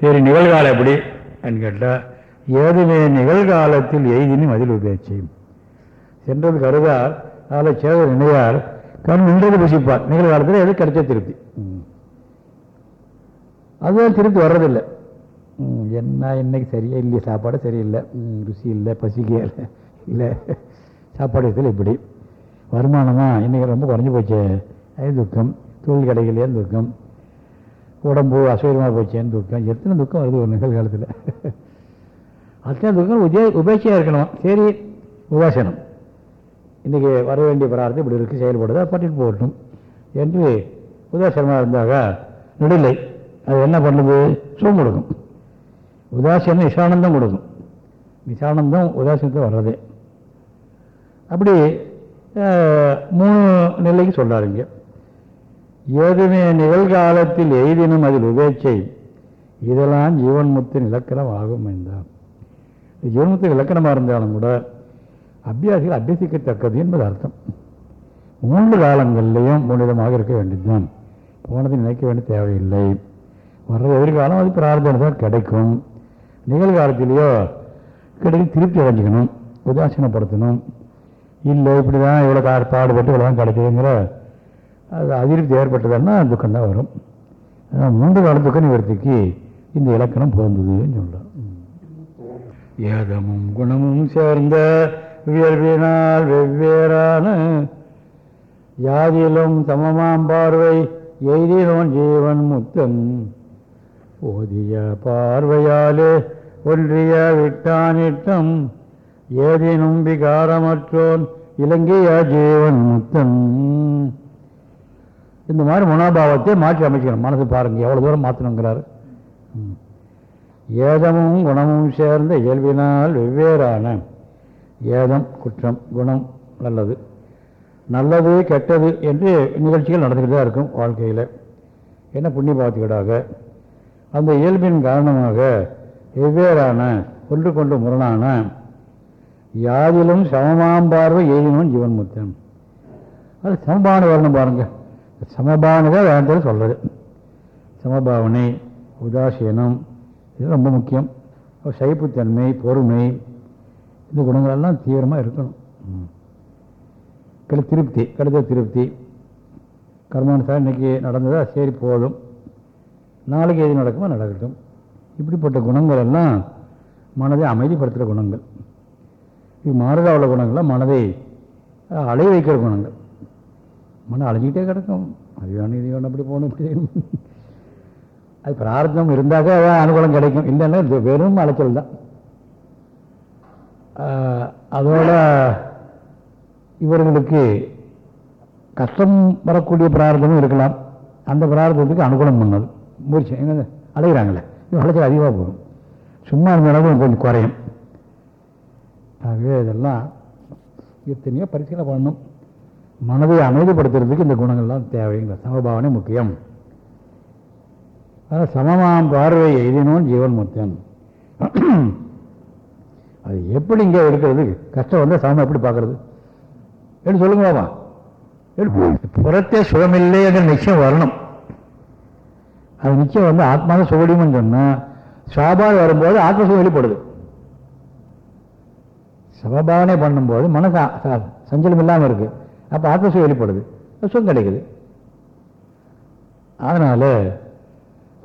சரி நிகழ்காலம் எப்படி? கேட்டால் ஏதுமே நிகழ்காலத்தில் எய்தினும் அதில் உபயோகிச்சையும் சென்றது கருதால் அதில் சேத நினைவார் கண் நின்றது புசிப்பார். நிகழ்காலத்தில் எது கிடைச்ச திருப்தி. அதுதான் திருப்தி வர்றதில்லை. என்ன இன்னைக்கு சரியா இல்லையே சாப்பாடு சரியில்லை. ருசி இல்லை பசிக்கே இல்லை. இல்லை சாப்பாடு விஷயத்தில் இப்படி. வருமானமா இன்றைக்கி ரொம்ப குறைஞ்சி போச்சு. அது துக்கம் தொழில் கிடைக்கலையே துக்கம். உடம்பு அசௌகரியமாக போச்சேன்னு துக்கம். எத்தனை துக்கம் வருது ஒரு நிகழ்காலத்தில்? அத்தனை துக்கம் உதய உபேட்சையாக இருக்கணும். சரி உபாசனம். இன்றைக்கி வர வேண்டிய பிரார்த்தம் இப்படி இருக்குது செயல்படுதா பட்டிட்டு போகட்டும் என்று உதாசனமாக இருந்தாக நடுநிலை. அது என்ன பண்ணுது? சுகம் கொடுக்கும். உதாசீனம் நிசானந்தம் கொடுக்கும். நிசானந்தம் உதாசீனத்தில் வர்றதே. அப்படி மூணு நிலைக்கு சொல்கிறாருங்க ஏதுமே நிகழ்காலத்தில் எய்தினும் அதில் உபேட்சை. இதெல்லாம் ஜீவன் முத்தின் இலக்கணம் ஆகும் என்றான் ஜீவன்முத்தின் இலக்கணமாக இருந்தாலும் கூட அபியாசிகள் அபியசிக்கத்தக்கது என்பது அர்த்தம். மூன்று காலங்களிலையும் புனிதமாக இருக்க வேண்டியதுதான். போனதை நினைக்க வேண்டிய தேவையில்லை. வர்ற எதிர்காலம் அது பிரார்த்தனை தான் கிடைக்கும். நிகழ்காலத்திலேயோ கிடைக்கும் திருப்தி அடைஞ்சிக்கணும் உதாசீனப்படுத்தணும். இல்லை இப்படி தான் இவ்வளோ பாடுபட்டு இவ்வளோ தான் கிடைக்குதுங்கிற அது அதிருப்தி ஏற்பட்டதுன்னா துக்கம் தான் வரும் மூன்று கால துக்க நிவர்த்திக்கு இந்த இலக்கணம் பிறந்ததுன்னு சொல்லலாம் ஏதமும் குணமும் சேர்ந்த வியல்பினால் வெவ்வேறான யாதிலும் சமமாம் பார்வை எய்தினோன் ஜீவன் முத்தம். ஓதிய பார்வையாலே ஒன்றிய விட்டானிட்டம் ஏதினும் விகாரமற்றோன் இலங்கைய ஜீவன் முத்தம். இந்த மாதிரி மனோபாவத்தை மாற்றி அமைச்சிக்கணும். மனசு பாருங்கள் எவ்வளோ தூரம் மாற்றணுங்கிறாரு ம். ஏதமும் குணமும் சேர்ந்த இயல்பினால் வெவ்வேறான. ஏதம் குற்றம் குணம் நல்லது. நல்லது கெட்டது என்று நிகழ்ச்சிகள் நடந்துக்கிட்டு தான் இருக்கும் வாழ்க்கையில். என்ன புண்ணிய பாவத்துக்கீடாக? அந்த இயல்பின் காரணமாக வெவ்வேறான ஒன்று கொண்டு முரணான யாதிலும் சமமாம் பார்வை ஜீவன் முத்தன் அது சமமான வரணும் பாருங்கள் சமபாவனை தான் வேண்டது சொல்கிறது சமபாவனை உதாசீனம் இது ரொம்ப முக்கியம். சைப்புத்தன்மை பொறுமை இந்த குணங்களெல்லாம் தீவிரமாக இருக்கணும். ம். திருப்தி கிடைத்த திருப்தி. கர்மானுசாரம் இன்னைக்கு நடந்ததா சரி போதும். நாளைக்கு எது நடக்குமோ நடக்கட்டும். இப்படிப்பட்ட குணங்கள் எல்லாம் மனதை அமைதிப்படுத்துகிற குணங்கள். இது மாறுதா உள்ள குணங்கள்லாம் மனதை அலை அலைய வைக்கிற குணங்கள். மனம் அழிஞ்சிக்கிட்டே கிடக்கும். அது வேணும் இது வேணும் அப்படி போகணும். இப்படி அது பிரார்த்தம் இருந்தாக்க அனுகூலம் கிடைக்கும். இல்லைன்னா வெறும் அலைச்சல் தான். ஆஹ், அதோட இவர்களுக்கு கஷ்டம் வரக்கூடிய பிரார்த்தமும் இருக்கலாம். அந்த பிரார்த்தத்துக்கு அனுகூலம் பண்ணது. முயற்சி எங்க அலைகிறாங்களே இது அலைச்சல் அதிகமாக போகும். சும்மா இருந்தாலும் கொஞ்சம் குறையும். ஆகவே இதெல்லாம் எத்தனையோ பரிசீலனை பண்ணணும். மனதை அமைதிப்படுத்துறதுக்கு இந்த குணங்கள்லாம் தேவைங்க. சமபாவனை முக்கியம். அதனால் சமமாம் பார்வை எய்தினோன் ஜீவன் முத்தன் அது எப்படி இங்கே இருக்கிறது கஷ்டம் வந்து சமம் எப்படி பார்க்கறது? எப்படி சொல்லுங்க பாபா எப்படி புறத்தே சுகமில்லை என்ற நிச்சயம் வரணும். அது நிச்சயம் வந்து ஆத்மாத சுகடியும்னு சொன்னால் சுவாபாவம் வரும்போது ஆத்மசுகம் வெளிப்படுது. சமபாவனை பண்ணும்போது மனசு சஞ்சலம் இல்லாமல் இருக்கு. அப்போ ஆத்மசுகம் வெளிப்படுது சுகம் கிடைக்குது. அதனால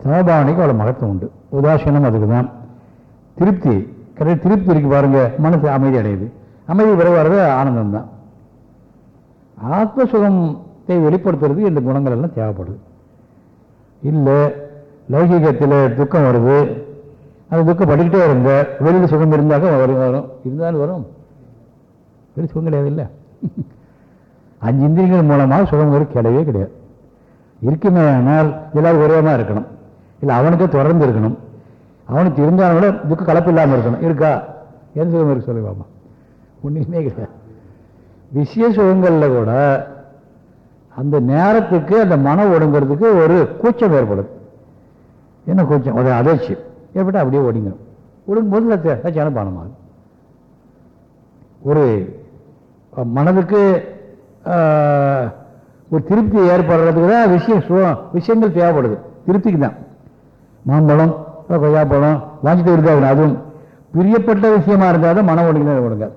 சமபாவனைக்கு அவ்வளோ மகத்துவம் உண்டு. உதாசீனம் அதுக்கு தான் திருப்தி கிடையாது திருப்தி இருக்கு பாருங்க. மனசு அமைதி அடையுது. அமைதி பிறகு வர்றது ஆனந்தம் தான் ஆத்ம சுகத்தை வெளிப்படுத்துறதுக்கு இந்த குணங்கள் எல்லாம் தேவைப்படுது. இல்லை லௌகிகத்தில் துக்கம் வருது. அந்த துக்கம் படிக்கிட்டே இருங்க. வெளியில் சுகம் இருந்தாக்க வரும் வரும். இருந்தாலும் வரும். வெளி சுகம் கிடையாது இல்லை அஞ்சு இந்திரியங்கள் மூலமாக சுகம் கிடையவே கிடையாது. இருக்குமே ஆனால் எல்லாரும் ஒரேமாக இருக்கணும். இல்லை அவனுக்கே தொடர்ந்து இருக்கணும். அவனுக்கு இருந்தாலும் கூட துக்க கலப்பு இல்லாமல் இருக்கணும். இருக்கா? எந்த சுகம் இருக்கு சொல்லுவாமா ஒன்றுமே கிடையாது. விஷய சுகங்களில் கூட அந்த நேரத்துக்கு அந்த மனம் ஒடுங்கிறதுக்கு ஒரு கூச்சம் ஏற்படும் என்ன கூச்சம்? ஒரு அதிர்ச்சி. ஏற்பட்டு அப்படியே ஒடுங்கணும் ஒடுங்கும்போது சத்த சச்சியான பானமாகும். ஒரு மனதுக்கு ஒரு திருப்தி ஏற்படுறதுக்கு தான் விஷயம் சுகம் விஷயங்கள் தேவைப்படுது. திருப்திக்கு தான் மாம்பழம் கொய்யாப்பழம் வாங்கிட்டு இருக்காது அதுவும் பிரியப்பட்ட விஷயமா இருந்தால் தான் மன ஒடுங்கினா ஒடுங்காது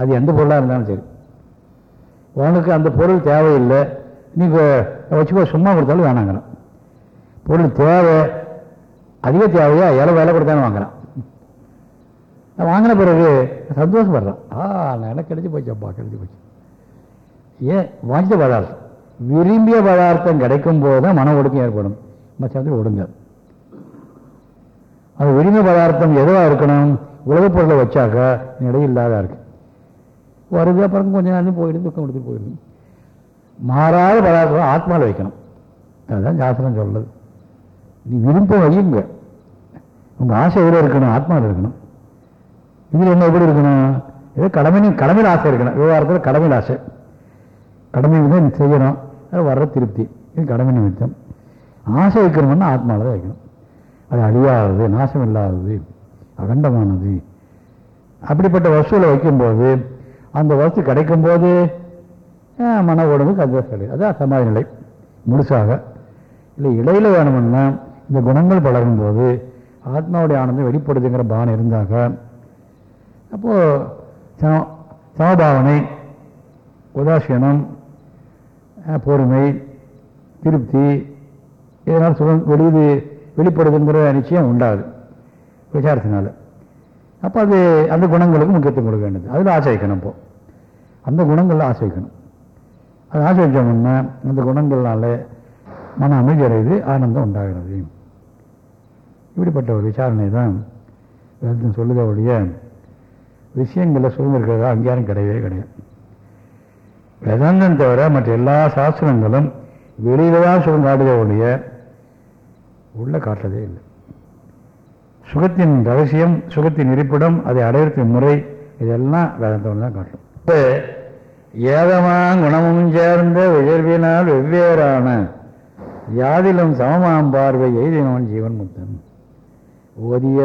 அது எந்த பொருளாக இருந்தாலும் சரி. உனக்கு அந்த பொருள் தேவையில்லை. நீங்கள் வச்சுக்கோ சும்மா கொடுத்தாலும் வேணாங்கிறான். பொருள் தேவை அதிக தேவையா எவ்வளோ வேலை கொடுத்தாலும் வாங்குறான். வாங்கின பிறகு சந்தோஷப்படுறான். ஆ நான் எனக்கு கிடைச்சி போச்சப்பா கிடைச்சி போச்சு. ஏன்? வாங்கிட்ட பதார்த்தம் விரும்பிய பதார்த்தம் கிடைக்கும் போது தான் மன ஒடுக்கம் ஏற்படும். மற்றத்தில் ஒடுங்க. அது விரும்பிய பதார்த்தம் எதுவாக இருக்கணும்? உலகப் பொருளை வச்சாக்கா இல்லாத இருக்கு. வருது அப்புறம் கொஞ்ச நேரம் போயிடுது துக்கம் கொடுத்துட்டு போயிடுது. மாறாத பதார்த்தம் ஆத்மாவில் வைக்கணும். அதுதான் சாஸ்திரம் சொல்லுது நீ விரும்ப வையுங்க உங்கள் ஆசை எதில் இருக்கணும்? ஆத்மாவில் இருக்கணும். இதில் என்ன எப்படி இருக்கணும்? ஏதோ கடமை கடமையில் ஆசை இருக்கணும். விவகாரத்தில் கடமையில் ஆசை. கடமை தான் செய்யணும். அது வர்ற திருப்தி. இது கடமை நிமித்தம். ஆசை வைக்கணும்னா ஆத்மாவில் தான் வைக்கணும். அது அழியாதது நாசம் இல்லாதது அகண்டமானது. அப்படிப்பட்ட வசூலை வைக்கும்போது அந்த வசதி கிடைக்கும்போது போது மன உடம்பு சந்தோஷம் கிடையாது அதான் சமாதி நிலை. முழுசாக. இல்லை இடையில வேணும்னா இந்த குணங்கள் பழகும்போது ஆத்மாவுடைய ஆனந்தம் வெளிப்படுதுங்கிற பானம் இருந்தாக்க அப்போது சம சமபாவனை உதாசீனம் பொறுமை திருப்தி இதனால் சுகம் வெளியுது வெளிப்படுதுங்கிற நிச்சயம் உண்டாது விசாரத்தினால. அப்போ அது அந்த குணங்களுக்கு முக்கியத்துவம் கொடுக்க வேண்டியது. அதில் ஆசை வைக்கணும் இப்போ. அந்த குணங்களில் ஆசை வைக்கணும் அது ஆசை வச்சோம்னா அந்த குணங்கள்னால மன அமைதி அடையுது ஆனந்தம் உண்டாகிறது. இப்படிப்பட்ட ஒரு விசாரணை தான் வேதம் சொல்லுத விஷயங்களில் சுதந்திரம் இருக்கிறதா அங்கீகாரம் கிடையவே கிடையாது. வேதாந்தம் தவிர மற்ற எல்லா சாஸ்திரங்களும் வெளியில தான் சுகம் காட்டுதே ஒழிய உள்ள காட்டுறதே இல்லை. சுகத்தின் ரகசியம் சுகத்தின் இருப்பிடம் அதை அடையிறதுக்கு முறை இதெல்லாம் வேதாந்தம் தான் காட்டும். இப்போ ஏதமாம் குணமும் சேர்ந்த உயர்வினால் வெவ்வேறான யாதிலும் சமமாம் பார்வை எய்தினவன் ஜீவன் முத்தன் ஓதிய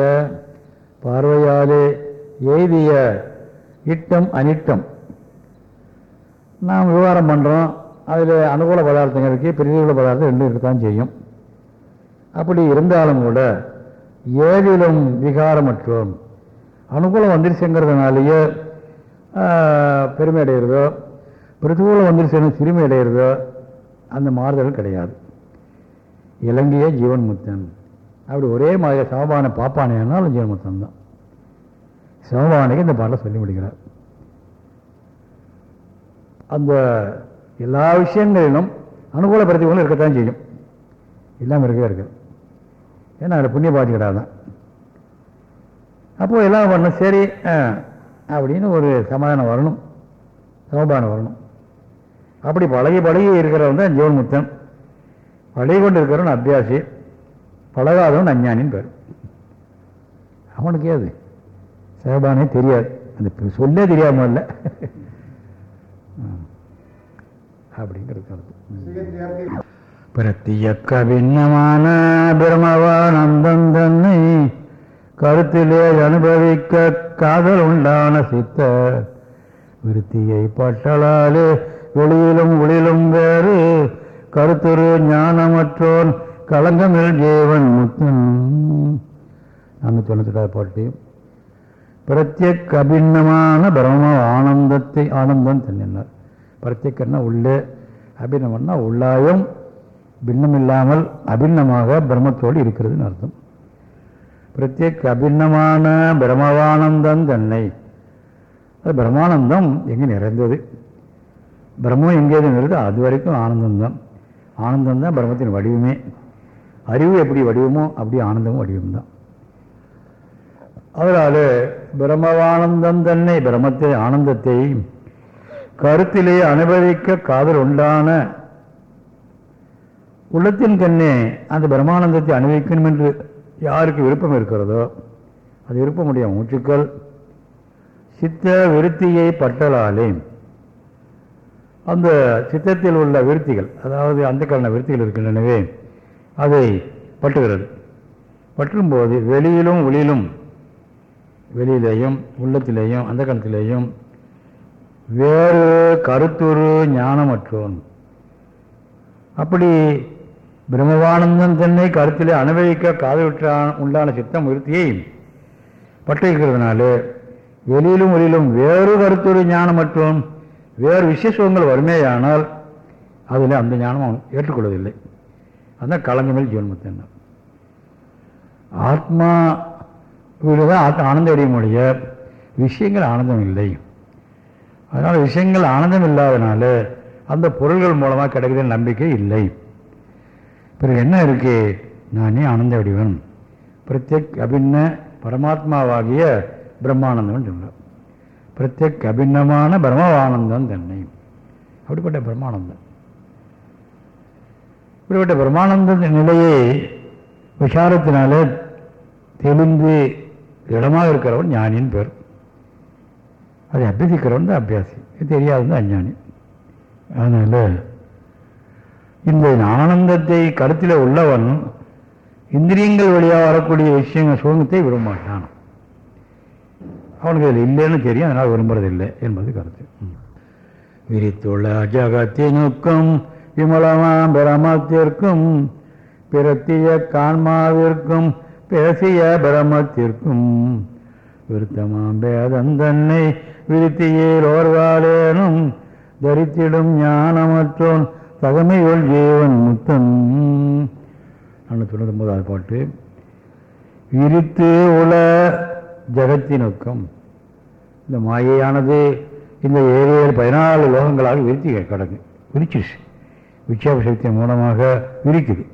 பார்வையாலே எய்திய இட்டம் அனிட்டம் நாம் விவகாரம் பண்ணுறோம் அதில் அனுகூல பதார்த்தங்கள் இருக்குது பிரதிகூல பதார்த்தம் ரெண்டும் இருக்கத்தான் செய்யும். அப்படி இருந்தாலும் கூட ஏதிலும் விகாரமற்றோம். அனுகூலம் வந்துருச்சுங்கிறதுனாலேயே பெருமை அடைகிறதோ பிரதிகூலம் வந்துருச்சுன்னு சிறுமை அடைகிறதோ அந்த மாறுதல் கிடையாது. இலங்கைய ஜீவன் முத்தன் அப்படி ஒரே மாதிரி சமபானை பாப்பானையானாலும் ஜீவன் முத்தன் தான் சமபானைக்கு இந்த பாட்டில் சொல்லி முடிக்கிறார் அந்த எல்லா விஷயங்களிலும் அனுகூல பிரதிகூலம் இருக்கத்தான் செய்யும். எல்லாம் இருக்கவே இருக்குது. ஏன்னா அதில் புண்ணிய பாதிக்கடா தான் அப்போது எல்லாம் பண்ணணும் சரி ஆ, அப்படின்னு ஒரு சமாதானம் வரணும். சமபானம் வரணும். அப்படி பழகி பழகி இருக்கிறவன் தான் ஜீவன்முத்தன் பழகி கொண்டு இருக்கிறவன் அத்தியாசி. பழகாதவன் அஞ்ஞானின்னு பேர். அவனுக்கு அது. சிவபானே தெரியாது. அந்த சொல்லே தெரியாமல் இல்லை. அப்படிங்கிறது கருத்து பிரத்தியக்க பின்னமான பிரமவானந்தம் தன்னை கருத்திலே அனுபவிக்க காதல் உண்டான சித்த விருத்தியை பட்டலாலே வெளியிலும் ஒளியிலும் வேறு கருத்துரு ஞானமற்றோன் களங்கமில் ஜீவன் முத்தன். நாங்கள் தொண்ணூத்தெட்டாவது பாட்டு பிரத்யக் அபிண்ணமான பிரம்ம ஆனந்தத்தை ஆனந்தம் தன்னினார் பிரத்யக்கன்னா உள்ளே அபிண்ணம்னா உள்ளாயும் பின்னமில்லாமல் அபிண்ணமாக பிரம்மத்தோடு இருக்கிறதுன்னு அர்த்தம். பிரத்யேக் அபிண்ணமான பிரம்மவானந்தம் தன்னை. அது பிரம்மானந்தம் எங்கே நிறைந்தது? பிரம்மம் எங்கே நிறைந்தது? அது வரைக்கும் ஆனந்தம்தான். ஆனந்தம் தான் பிரம்மத்தின் வடிவமே. அறிவு எப்படி வடிவமோ அப்படி ஆனந்தமும் வடிவம்தான். அதனால் பிரம்மவானந்தம் தன்னை பிரம்மத்தை ஆனந்தத்தை கருத்திலே அனுபவிக்க காதல் உண்டான உள்ளத்தின் கண்ணே அந்த பிரம்மானந்தத்தை அனுபவிக்கணும் என்று யாருக்கு விருப்பம் இருக்கிறதோ அது விருப்பமுடைய மூச்சுக்கள் சித்த விருத்தியை பட்டலாலே அந்த சித்தத்தில் உள்ள விருத்திகள் அதாவது அந்த கரண விருத்திகள் இருக்கின்றனவே அதை பட்டுகிறது பற்றும்போது வெளியிலும் ஒளியிலும் வெளியிலேயும் உள்ளத்திலேயும் அந்த கணத்திலேயும் வேறு கருத்துரு ஞானமற்றோன் அப்படி பிரம்மவானந்தன் தன்னை கருத்திலே அனுபவிக்க காதுவிட்ட உண்டான சித்தம் உறுத்தியை பட்டிருக்கிறதுனால வெளியிலும் வெளியிலும் வேறு கருத்துரு ஞானம் மற்றும் வேறு விசேஷங்கள் வறுமையானால் அதில் அந்த ஞானம் அவன் ஏற்றுக்கொள்வதில்லை. அதுதான் கலங்கமில் ஜீவன்முத்தன் ஆத்மா தான் ஆத்மா ஆனந்த அடையமுடைய விஷயங்கள் ஆனந்தம் இல்லை. அதனால் விஷயங்கள் ஆனந்தம் இல்லாதனால அந்த பொருள்கள் மூலமாக கிடைக்கிற நம்பிக்கை இல்லை. பிறகு என்ன இருக்கு? நானே ஆனந்த வடிவன் பிரத்யக் அபின்ன பரமாத்மாவாகிய பிரம்மானந்தம்னு சொல்கிறார் பிரத்யக் அபின்னமான பிரம்மவானந்தம் தன்னை. அப்படிப்பட்ட பிரம்மானந்தம் இப்படிப்பட்ட பிரம்மானந்த நிலையை விசாரத்தினால தெளிந்து திடமாக இருக்கிறவன் ஞானின்னு பேர். அதை அபியசிக்கிறவன் தான் அபியாசி. தெரியாதுன்னு அஞ்ஞானி. அதனால் இந்த ஆனந்தத்தை கருத்தில் உள்ளவன் இந்திரியங்கள் வழியாக வரக்கூடிய விஷயங்கள் சுகத்தை விரும்ப மாட்டான் அவனுக்கு அதில் இல்லைன்னு தெரியும் அதனால் விரும்புறதில்லை என்பது கருத்து. விரித்துள்ள ஜகத்தினுக்கும் விமலமாம் பிரமத்திற்கும் பிரத்திய கான்மாவிற்கும் பேசிய பிரமத்திற்கும் விருத்தமாம் பேதம் தன்னை விருத்தியில் ஓர்வாலேனும் தரித்திடும் ஞானமற்றோன் தகமையுள் ஜீவன் முத்தன். நான் தொண்ணூத்தொம்பதாவது பாட்டு. விரித்து உல ஜகத்தினுக்கம். இந்த மாயையானது இந்த ஏழு ஏழு பதினாலு லோகங்களாக விரித்து கிடக்கு விரிச்சிருச்சு. விட்சேப சக்தி மூலமாக விரிக்குது.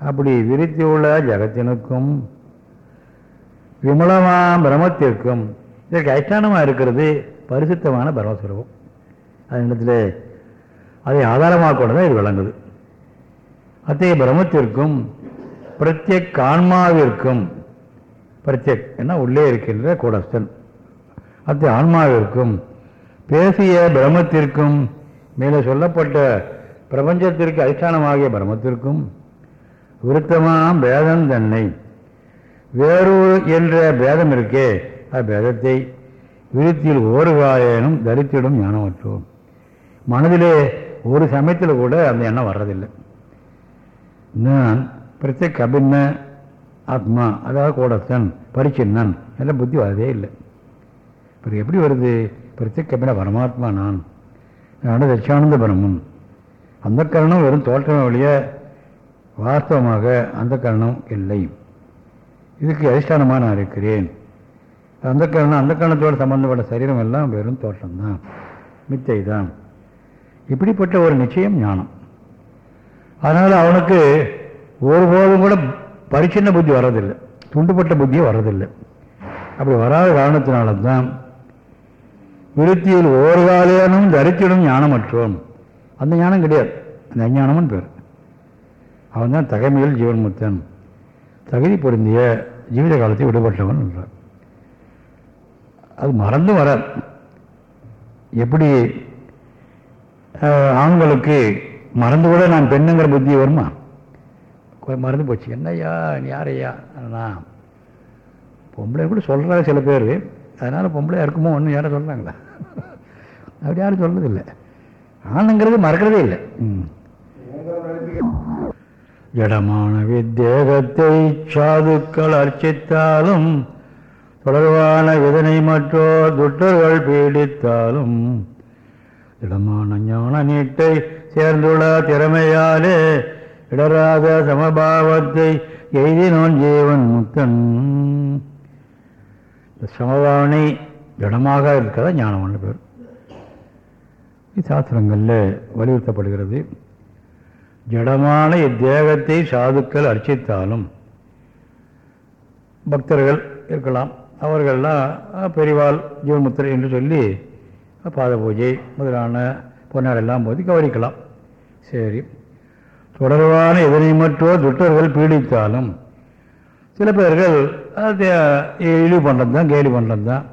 அப்படி விரித்து உள்ள ஜகத்தினுக்கும் விமலமான பிரமத்திற்கும் இதற்கு அதிஷ்டானமாக இருக்கிறது பரிசுத்தமான பிரம்மஸ்வரூபம் அது இடத்துல அதை ஆதாரமாக கொண்டு இது விளங்குது. அத்தகைய பிரமத்திற்கும் பிரத்யக் ஆன்மாவிற்கும் பிரத்யக் என்ன உள்ளே இருக்கின்ற கூடஸ்தன். அத்தகைய ஆன்மாவிற்கும் பேசிய பிரமத்திற்கும் மேலே சொல்லப்பட்ட பிரபஞ்சத்திற்கு அதிஷ்டானமாகிய பிரம்மத்திற்கும் விருத்தமாம் பேதம் தன்னை. வேறொரு என்ற பேதம் இருக்கே அப்பேதத்தை விருத்தியில் ஒரு காயனும் தரித்திடும் ஞானமற்றோம். மனதிலே ஒரு சமயத்தில் கூட அந்த எண்ணம் வர்றதில்லை. நான் பிரத்யேக அபின்ன ஆத்மா அதாவது கூடத்தன் பரிச்சின்னன் எல்லாம் புத்தி வரதே இல்லை. இப்போ எப்படி வருது? பிரத்யேக கபின பரமாத்மா நான். நான் தட்சானந்த பிரம்மன். அந்த கரணம் வெறும் தோற்றம் வழியாக வாஸ்தவமாக அந்த கரணம் இல்லை. இதுக்கு அதிஷ்டானமாக நான் இருக்கிறேன். அந்த கரணம் அந்த கரணத்தோடு சம்பந்தப்பட்ட சரீரம் எல்லாம் வெறும் தோற்றம்தான் மித்தை தான் இப்படிப்பட்ட ஒரு நிச்சயம் ஞானம். அதனால் அவனுக்கு ஒருபோதும் கூட பரிச்சின்ன புத்தி வர்றதில்லை. துண்டுபட்ட புத்தியே வர்றதில்லை. அப்படி வராத காரணத்தினால தான் விருத்தியில் ஓர் காலேனும் தரித்திடும் ஞானமற்றோம். அந்த ஞானம் கிடையாது. அந்த அஞ்ஞானம்னு பேர். அவன் தான் தகைமையில் ஜீவன்முத்தன். தகுதி பொருந்திய ஜீவித காலத்தை விடுபட்டவன் என்றார். அது மறந்து வராது எப்படி ஆண்களுக்கு மறந்து கூட நான் பெண்ணுங்கிற புத்தி வருமா? மறந்து போச்சு. என்னய்யா நீ யாரையா? நான் பொம்பளை கூட சொல்கிறாங்க சில பேர். அதனால் பொம்பளை இருக்குமோ ஒன்று யாரும் சொல்கிறாங்களா அப்படி யாரும் சொல்கிறதில்லை ஆணுங்கிறது மறக்கிறதே இல்லை. ஜடமான வித்தேகத்தை சாதுக்கள் அர்ச்சித்தாலும் தொடர்பான விதனை மற்றோர் துட்டர்கள் பீடித்தாலும் இடமான ஞான நீட்டை சேர்ந்துள்ள திறமையாலே இடராத சமபாவத்தை எய்தினோன் ஜீவன் முத்தன். சமபாவனை திடமாக இருக்கிறதா ஞானம்னு பேர்? சாஸ்திரங்களில் வலியுறுத்தப்படுகிறது. ஜடமான இத்தேகத்தை சாதுக்கள் அர்ச்சித்தாலும் பக்தர்கள் இருக்கலாம். அவர்கள்லாம் பெரிவாள் ஜீவன்முத்திரை என்று சொல்லி பாத பூஜை முதலான பொன்னாடெல்லாம் போது கவனிக்கலாம். சரி. தொடர்பான எதனை மற்றோ துட்டர்கள் பீடித்தாலும் சில பேர்கள் இழிவு பண்ணுறது தான் கேலி பண்ணுறது தான்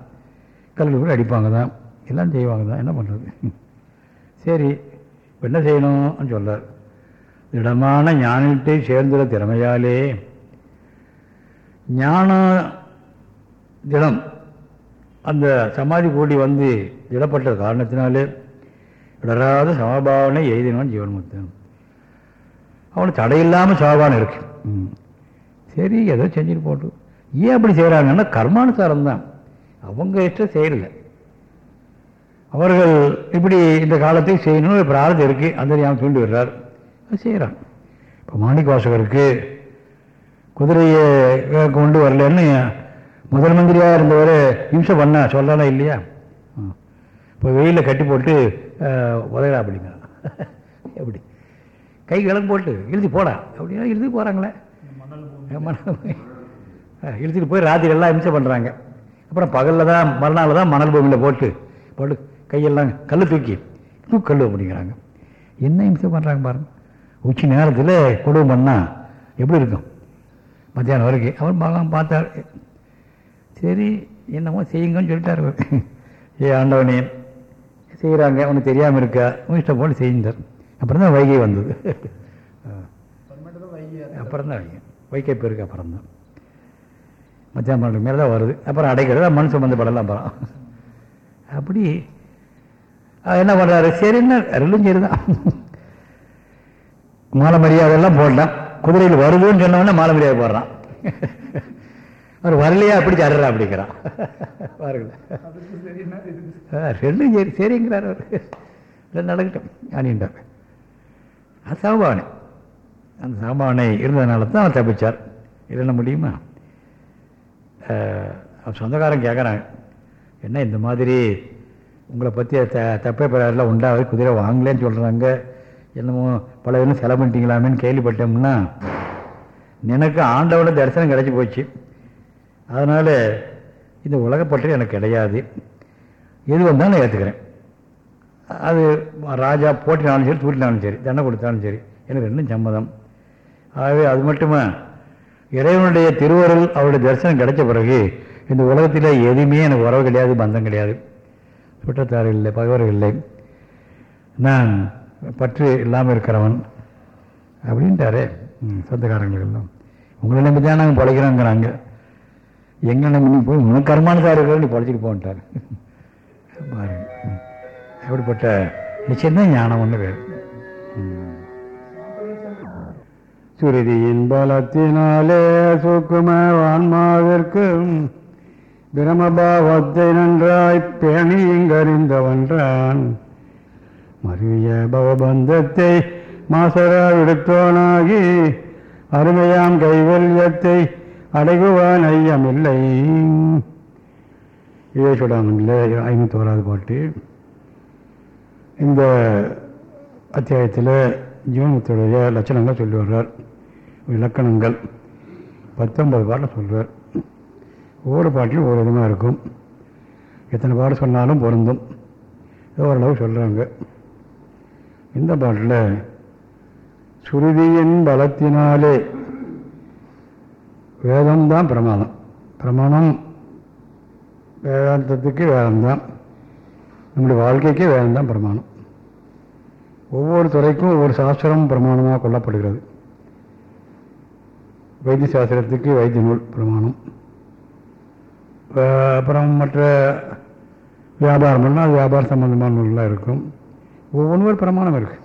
கல்வி கூட அடிப்பாங்க தான் எல்லாம் செய்வாங்க தான் என்ன பண்ணுறது சரி. இப்போ என்ன செய்யணும்னு சொல்கிறார் திடமான ஞானத்தை சேர்ந்துள்ள திறமையாலே. ஞான திடம் அந்த சமாதி கூடி வந்து திடப்பட்ட காரணத்தினாலே விடராத சமபாவனை ஜீவன் ஜீவன்முத்தன் அவனுக்கு தடையில்லாமல் சமபாவனை இருக்கு. சரி ஏதோ செஞ்சுட்டு போட்டு. ஏன் அப்படி செய்கிறாங்கன்னா கர்மானுசாரம் தான் அவங்க இஷ்டம் செய்யலை. அவர்கள் இப்படி இந்த காலத்துக்கு செய்யணும்னு ஒரு பிரார்த்தம் இருக்குது அந்த ஞாபகம் தூண்டி விடுறார் அது செய்கிறான் இப்போ மாணிக்க வாசகருக்கு குதிரையை கொண்டு வரலன்னு முதல் மந்திரியாக இருந்தவர் இம்சை பண்ண சொல்லலாம் இல்லையா? ஆ. இப்போ வெயிலில் கட்டி போட்டு உதவிடா அப்படிங்க எப்படி? கை கிழங்கு போட்டு இழுத்து போடா. அப்படின்னா இழுத்து போகிறாங்களே இழுத்துட்டு போய் ராத்திரி எல்லாம் இம்சை பண்ணுறாங்க அப்புறம் பகலில் தான் மறுநாள் தான் மணல் பூமியில் போட்டு போட்டு கையெல்லாம் கல் தூக்கி தூக்கல் அப்படிங்கிறாங்க என்ன இம்சை பண்ணுறாங்க பாருங்க. உச்சி நேரத்தில் கொடுமை பண்ணால் எப்படி இருக்கும்? மத்தியானம் வரைக்கும். அவர் பகவான் பார்த்தார். சரி என்னமோ செய்யுங்கன்னு சொல்லிட்டார் அவர். ஏ ஆண்டவனே செய்கிறாங்க அவனுக்கு தெரியாமல் இருக்கா? உன் இஷ்டம் போல் செய்தார் அப்புறம் தான் வைகை வந்தது. அப்புறம் தான் வைகை. வைகை பேருக்கு அப்புறம் தான். மத்தியானம் பன்னெண்டு மேலே தான் வருது. அப்புறம் அடைக்கிறது மண் சம்மந்தப்படலாம் அப்புறம். அப்படி என்ன பண்ணுறாரு சரின்னா ரெண்டும் சரி தான் மாலை மரியாதையெல்லாம் போடலாம். குதிரையில் வருதுன்னு சொன்னவொடனே மாலை மரியாதை போடுறான். அவர் வரலையா அப்படி தர்றா அப்படிங்கிறான். பாருங்களேன் ஆ, ரெண்டும் சரி சரிங்கிறார் அவர். ரெண்டு நடக்கட்டும். ஞானின்றார் அது சமபாவனை அந்த சமபாவனை இருந்ததுனால தான் அவர் தப்பிச்சார். இல்லைன்னா முடியுமா? அவர் சொந்தக்காரன் கேட்குறாங்க. என்ன இந்த மாதிரி உங்களை பற்றி த தப்பே பெறாரெல்லாம் உண்டாவது குதிரை வாங்கலேன்னு சொல்கிறாங்க. என்னமோ பல இன்னும் செலவு பண்ணிட்டீங்களாமேன்னு கேள்விப்பட்டோம்னா எனக்கு ஆண்டவன தரிசனம் கிடச்சி போச்சு. அதனால் இந்த உலகப்பற்று எனக்கு கிடையாது. எது வந்தாலும் நான் ஏற்றுக்கிறேன் அது ராஜா போட்டினாலும் சரி தூட்டினாலும் சரி தண்டை கொடுத்தாலும் சரி எனக்கு ரெண்டும் சம்மதம். ஆகவே அது மட்டுமா இறைவனுடைய திருவருள் அவருடைய தரிசனம் கிடைச்ச பிறகு இந்த உலகத்தில் எதுவுமே எனக்கு உறவு கிடையாது பந்தம் கிடையாது. சுற்றத்தாறு இல்லை பகைவர்கள் இல்லை. நான் பற்று இல்லாமல் இருக்கிறவன் அப்படின்ட்டாரே. ம், சொந்தக்காரங்களுக்கெல்லாம். உங்களை நம்பி தான் நாங்கள் பழைக்கிறோங்கிறாங்க. எங்களை நம்பி நீ போய் உனக்கு கர்மானதாக இருக்கிற நீ பழச்சிட்டு போன்ட்டார். பாருங்க. ம். அப்படிப்பட்ட நிச்சயம்தான் ஞானம் ஒன்று வேறு. சுருதியின் பலத்தினாலே சுக்கும ஆன்மாவிற்கு பிரமபாவத்தை நன்றாய் பேணியங்கறிந்தவன்றான் மருவிய பவபந்தத்தை மாசரா விடுத்தோனாகி அருமையாம் கைவல்யத்தை அடைகுவான் ஐயமில்லை. இதே சுடாமல்ல ஐநூத்தோராது பாட்டு. இந்த அத்தியாயத்தில் ஜீவனத்துடைய லட்சணங்கள் சொல்லி வர்றார். இலக்கணங்கள் பத்தொன்பது பாட்டில் சொல்கிறார் ஒவ்வொரு பாட்டிலும் ஒவ்வொரு விதமாக இருக்கும். எத்தனை பாட்டு சொன்னாலும் பொருந்தும். ஓரளவு சொல்கிறாங்க இந்த பாட்டில் சுருதியின் பலத்தினாலே வேதம்தான் பிரமாதம். பிரமாணம் வேதாந்தத்துக்கு வேதம்தான். நம்முடைய வாழ்க்கைக்கு வேதம்தான் பிரமாணம். ஒவ்வொரு துறைக்கும் ஒவ்வொரு சாஸ்திரம் பிரமாணமாக கொள்ளப்படுகிறது. வைத்திய சாஸ்திரத்துக்கு வைத்திய நூல் பிரமாணம். அப்புறம் மற்ற வியாபாரம்னா அது வியாபார சம்பந்தமான நூல்லாம் இருக்கும். ஒவ்வொன்றும் ஒரு பிரமாணம் இருக்குது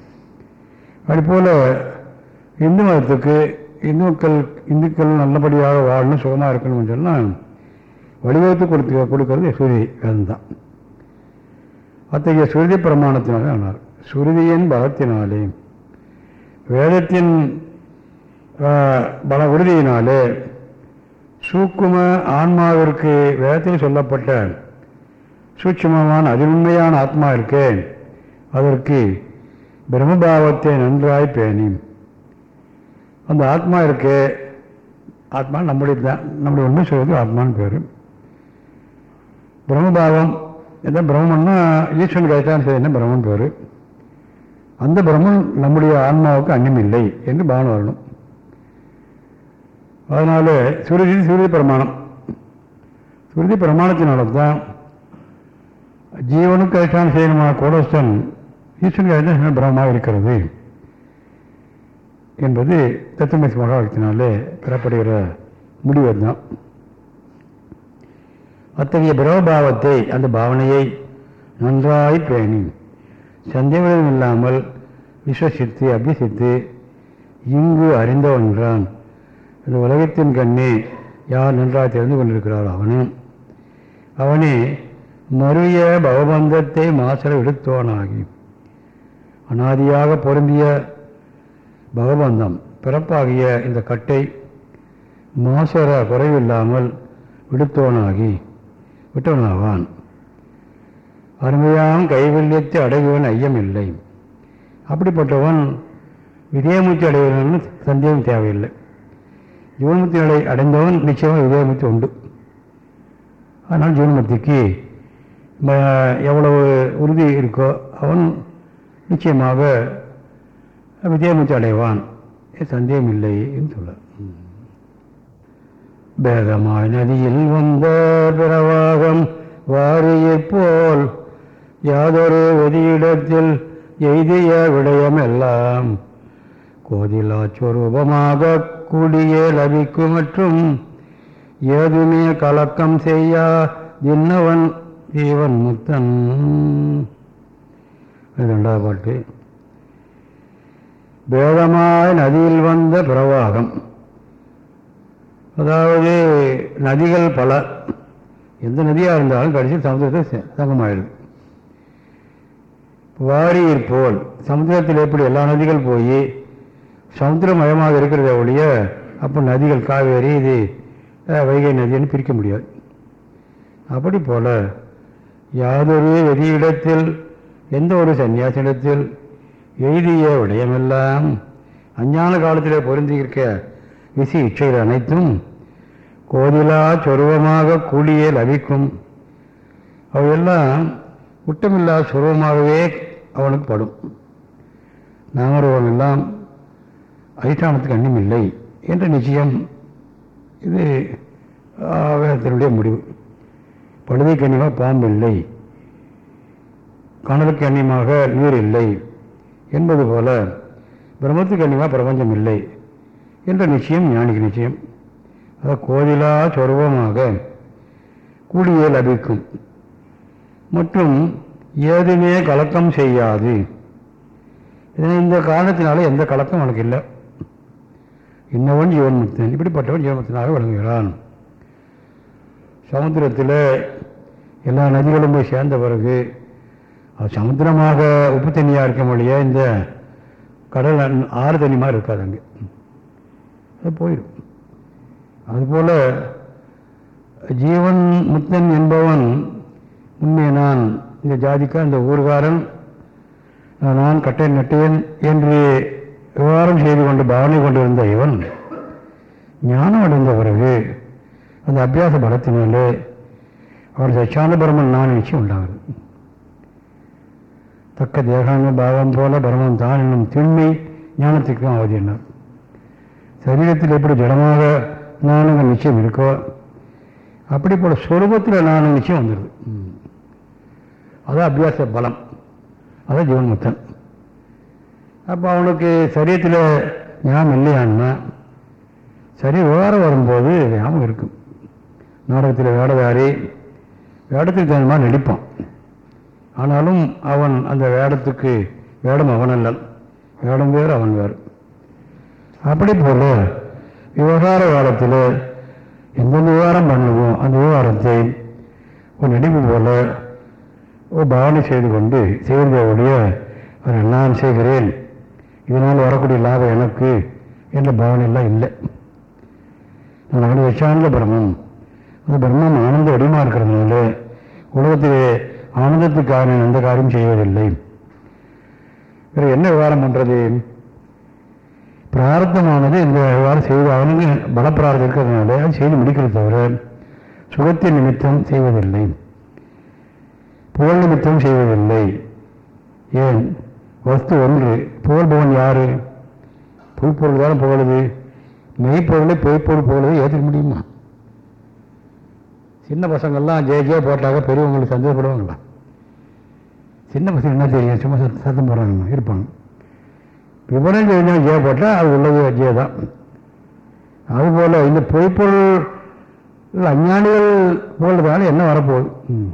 அதுபோல் இந்து மதத்துக்கு இந்துக்கள் இந்துக்கள் நல்லபடியாக வாழணும் சுகமாக இருக்கணும்னு சொன்னால் வடிவத்து கொடுத்து கொடுக்கறது சுருதி வேதம் தான் அத்தகைய சுருதி பிரமாணத்தினாலே ஆனார். சுருதியின் பலத்தினாலே வேதத்தின் பல உறுதியினாலே சூக்கும ஆன்மாவிற்கு வேதத்தில் சொல்லப்பட்ட சூட்சுமமான அதிர்மையான ஆத்மா இருக்கேன் அதற்கு பிரம்மபாவத்தை நன்றாய் பேணி அந்த ஆத்மா இருக்கே ஆத்மா நம்முடைய தான் நம்முடைய உண்மை சொல்வது ஆத்மான்னு பேர். பிரம்மபாவம் எதான் பிரம்மன்னா ஈஸ்வரன் கைத்தான் செய்யணும் பிரம்மன் பேர்? அந்த பிரம்மன் நம்முடைய ஆன்மாவுக்கு அந்நியம் இல்லை என்று பாவனை வரணும் அதனால சுருதி சுருதி பிரமாணம். சுருதி பிரமாணத்தினால தான் ஜீவனுக்கு அதிஷ்டான செய்யணுமா கோடஸ்தன் ஈஸ்வரன் அதிஷ்டான பிரம்மமாக இருக்கிறது என்பது தத்துவமசி மகாவாக்கியத்தினாலே பெறப்படுகிற முடிவு தான் அத்தகைய பிரமபாவத்தை அந்த பாவனையை நன்றாய் பேணி சந்தேகம் இல்லாமல் விஸ்வசித்து அபியசித்து இங்கு அறிந்தவன்றான். இந்த உலகத்தின் கண்ணே யார் நன்றாக தெரிந்து கொண்டிருக்கிறார் அவனும் அவனே மருய பவபந்தத்தை மாசர விடுத்தோனாகி அனாதியாக பொருந்திய பகவந்தம் பிறப்பாகிய இந்த கட்டை மாசர குறைவில்லாமல் விடுத்தோனாகி விட்டவனாவான். அருமையான கைவல்யத்தை அடைவன் ஐயமில்லை. அப்படிப்பட்டவன் விதயமுத்தி அடைவன் சந்தேகம் தேவையில்லை. ஜீவன்முத்தி அடை அடைந்தவன் நிச்சயமாக விதயமுத்தி உண்டு. அதனால் ஜீவன்முத்திக்கு எவ்வளவு உறுதி இருக்கோ அவன் நிச்சயமாக விஜயமுத்தி அடைவான் சந்தேகம் இல்லை என்று சொல்ல பேதமாய் நதியில் வந்த பிரவாகம் வாரியைப் போல் யாதொரு ஒதியிடத்தில் எய்திய விடயமெல்லாம் கோதிலா சொரூபமாக கூடியே லபிக்கும் மற்றும் ஏதுமே கலக்கம் செய்யா தின்னவன் ஜீவன் முத்தன். இது ரெண்டாவது பாட்டு. பேதமாய் நதியில் வந்த பிரவாகம். அதாவது நதிகள் பல. எந்த நதியாக இருந்தாலும் கடைசி சமுதிரத்தை ச- சங்கமாயிடுது போல் சமுத்திரத்தில் எப்படி எல்லா நதிகள் போய் சமுத்திரமயமாக இருக்கிறத ஒழிய அப்போ நதிகள் காவேரி இது வைகை நதின்னு பிரிக்க முடியாது. அப்படி போல யாதொரு வெதியிடத்தில் எந்த ஒரு சன்னியாசியிடத்தில் எழுதிய விடயமெல்லாம் அஞ்ஞான காலத்தில் பொருந்தியிருக்க விசி இச்சைகள் அனைத்தும் கோதிலா சொருவமாக கூலியே லபிக்கும். அவையெல்லாம் குட்டமில்லா சுரூபமாகவே அவனுக்கு படும். நாமரூபம் எல்லாம் அதிஷ்டானத்துக்கு அன்னம் இல்லை என்ற நிச்சயம் இது வேதத்தினுடைய முடிவு. பழுதை அந்நியமாக பாம்பு இல்லை. கணலுக்கு அந்நியமாக நீர் இல்லை என்பது போல பிரம்மத்துக்கு அந்நியமாக பிரபஞ்சம் இல்லை என்ற நிச்சயம் ஞானிக்கு நிச்சயம். அதாவது கோதிலா சொருபமாக கூடியே லபிக்கும் மற்றும் ஏதுமே கலக்கம் செய்யாது. இந்த காரணத்தினால எந்த கலக்கம் அவனுக்கு இல்லை. இன்னவன் ஜீவன்முத்தன் இப்படிப்பட்டவன் ஜீவன்முத்தனாக விளங்குகிறான். சமுத்திரத்தில் எல்லா நதிகளும் போய் சேர்ந்த பிறகு அது சமுத்திரமாக உப்பு தண்ணியாக இருக்க முடிய இந்த கடல் ஆறு தண்ணி மாதிரி இருக்காது அங்கே. அது போயிடும். அதுபோல் ஜீவன் முத்தன் என்பவன் உண்மையை நான் இந்த ஜாதிக்கா இந்த ஊர்காரன் நான் கட்டேன் நட்டேன் என்று விவகாரம் செய்து கொண்டு பாவனை கொண்டிருந்த இவன் ஞானம் அடைந்த பிறகு அந்த அபியாச பலத்தினாலே அவன் சச்சாந்த நான் நிச்சயம் உண்டாகுது தக்க தேகாங்க பாவம் போல பிரமம் தான் என்னும் திண்மை ஞானத்திற்கும் என்ன சரீரத்தில் எப்படி ஜடமாக நானுங்க நிச்சயம் இருக்கோ அப்படி போல சொரூபத்தில் நானும் நிச்சயம் வந்துடுது அதான் அபியாச பலம். அதான் ஜீவன்முத்தன் அப்போ அவனுக்கு சரீரத்தில் ஞாபகம் இல்லையான்னா சரி விவகாரம் வரும்போது ஞாபகம் இருக்கும். நாடகத்தில் வேடதாரி வேடத்துக்கு தகுந்த மாதிரி நடிப்பான். ஆனாலும் அவன் அந்த வேடத்துக்கு வேடம் அவன் அல்ல. வேடம் வேறு அவன் வேறு. அப்படி போல விவகார காலத்தில் எந்தெந்த விவகாரம் பண்ணுவோம் அந்த விவகாரத்தை ஒரு நடிப்பு போல ஒரு பாவனை செய்து கொண்டு செய்வதை அவன் நான் செய்கிறேன். இதனால் வரக்கூடிய லாபம் எனக்கு என்ற பாவனையெல்லாம் இல்லை. நான் அவனுடைய வச்சானந்த பிரம்மம் அந்த பிரம்மம் ஆனந்த வடிவமா இருக்கிறதுனால உலகத்திலே ஆனந்தத்துக்காக எந்த காரியம் செய்வதில்லை. வேறு என்ன விவகாரம் பண்ணுறது பிரார்த்தமானது இந்த விவகாரம் செய்து அவனுக்கு பலப்பிரார்த்தம் இருக்கிறதுனால அது செய்து முடிக்கிறது தவிர சுகத்தின் நிமித்தம் செய்வதில்லை. புகழ் நிமித்தம் செய்வதில்லை. ஏன்? வஸ்து ஒன்று. புகழ்பவன் யாரு? பொய்ப்பொருள் தானே புகழுது? மெய்ப்பொருளை பொய்ப்பொருள் புகழுது ஏற்றுக்க முடியுமா? சின்ன பசங்கள்லாம் ஜெய ஜெய போட்டாக்க பெரியவங்களுக்கு சந்தேகப்படுவாங்களா? சின்ன பசங்க என்ன தெரியும்? சும்மா சத்தம் போடுறாங்க இருப்பாங்க. விபரம் தெரிஞ்சவங்க ஜெய போட்டால் அது உள்ளது ஜெய தான். அதுபோல் இந்த பொய்ப்பொருள் அஞ்ஞானிகள் புகழ்றதால என்ன வரப்போகுது? ம்.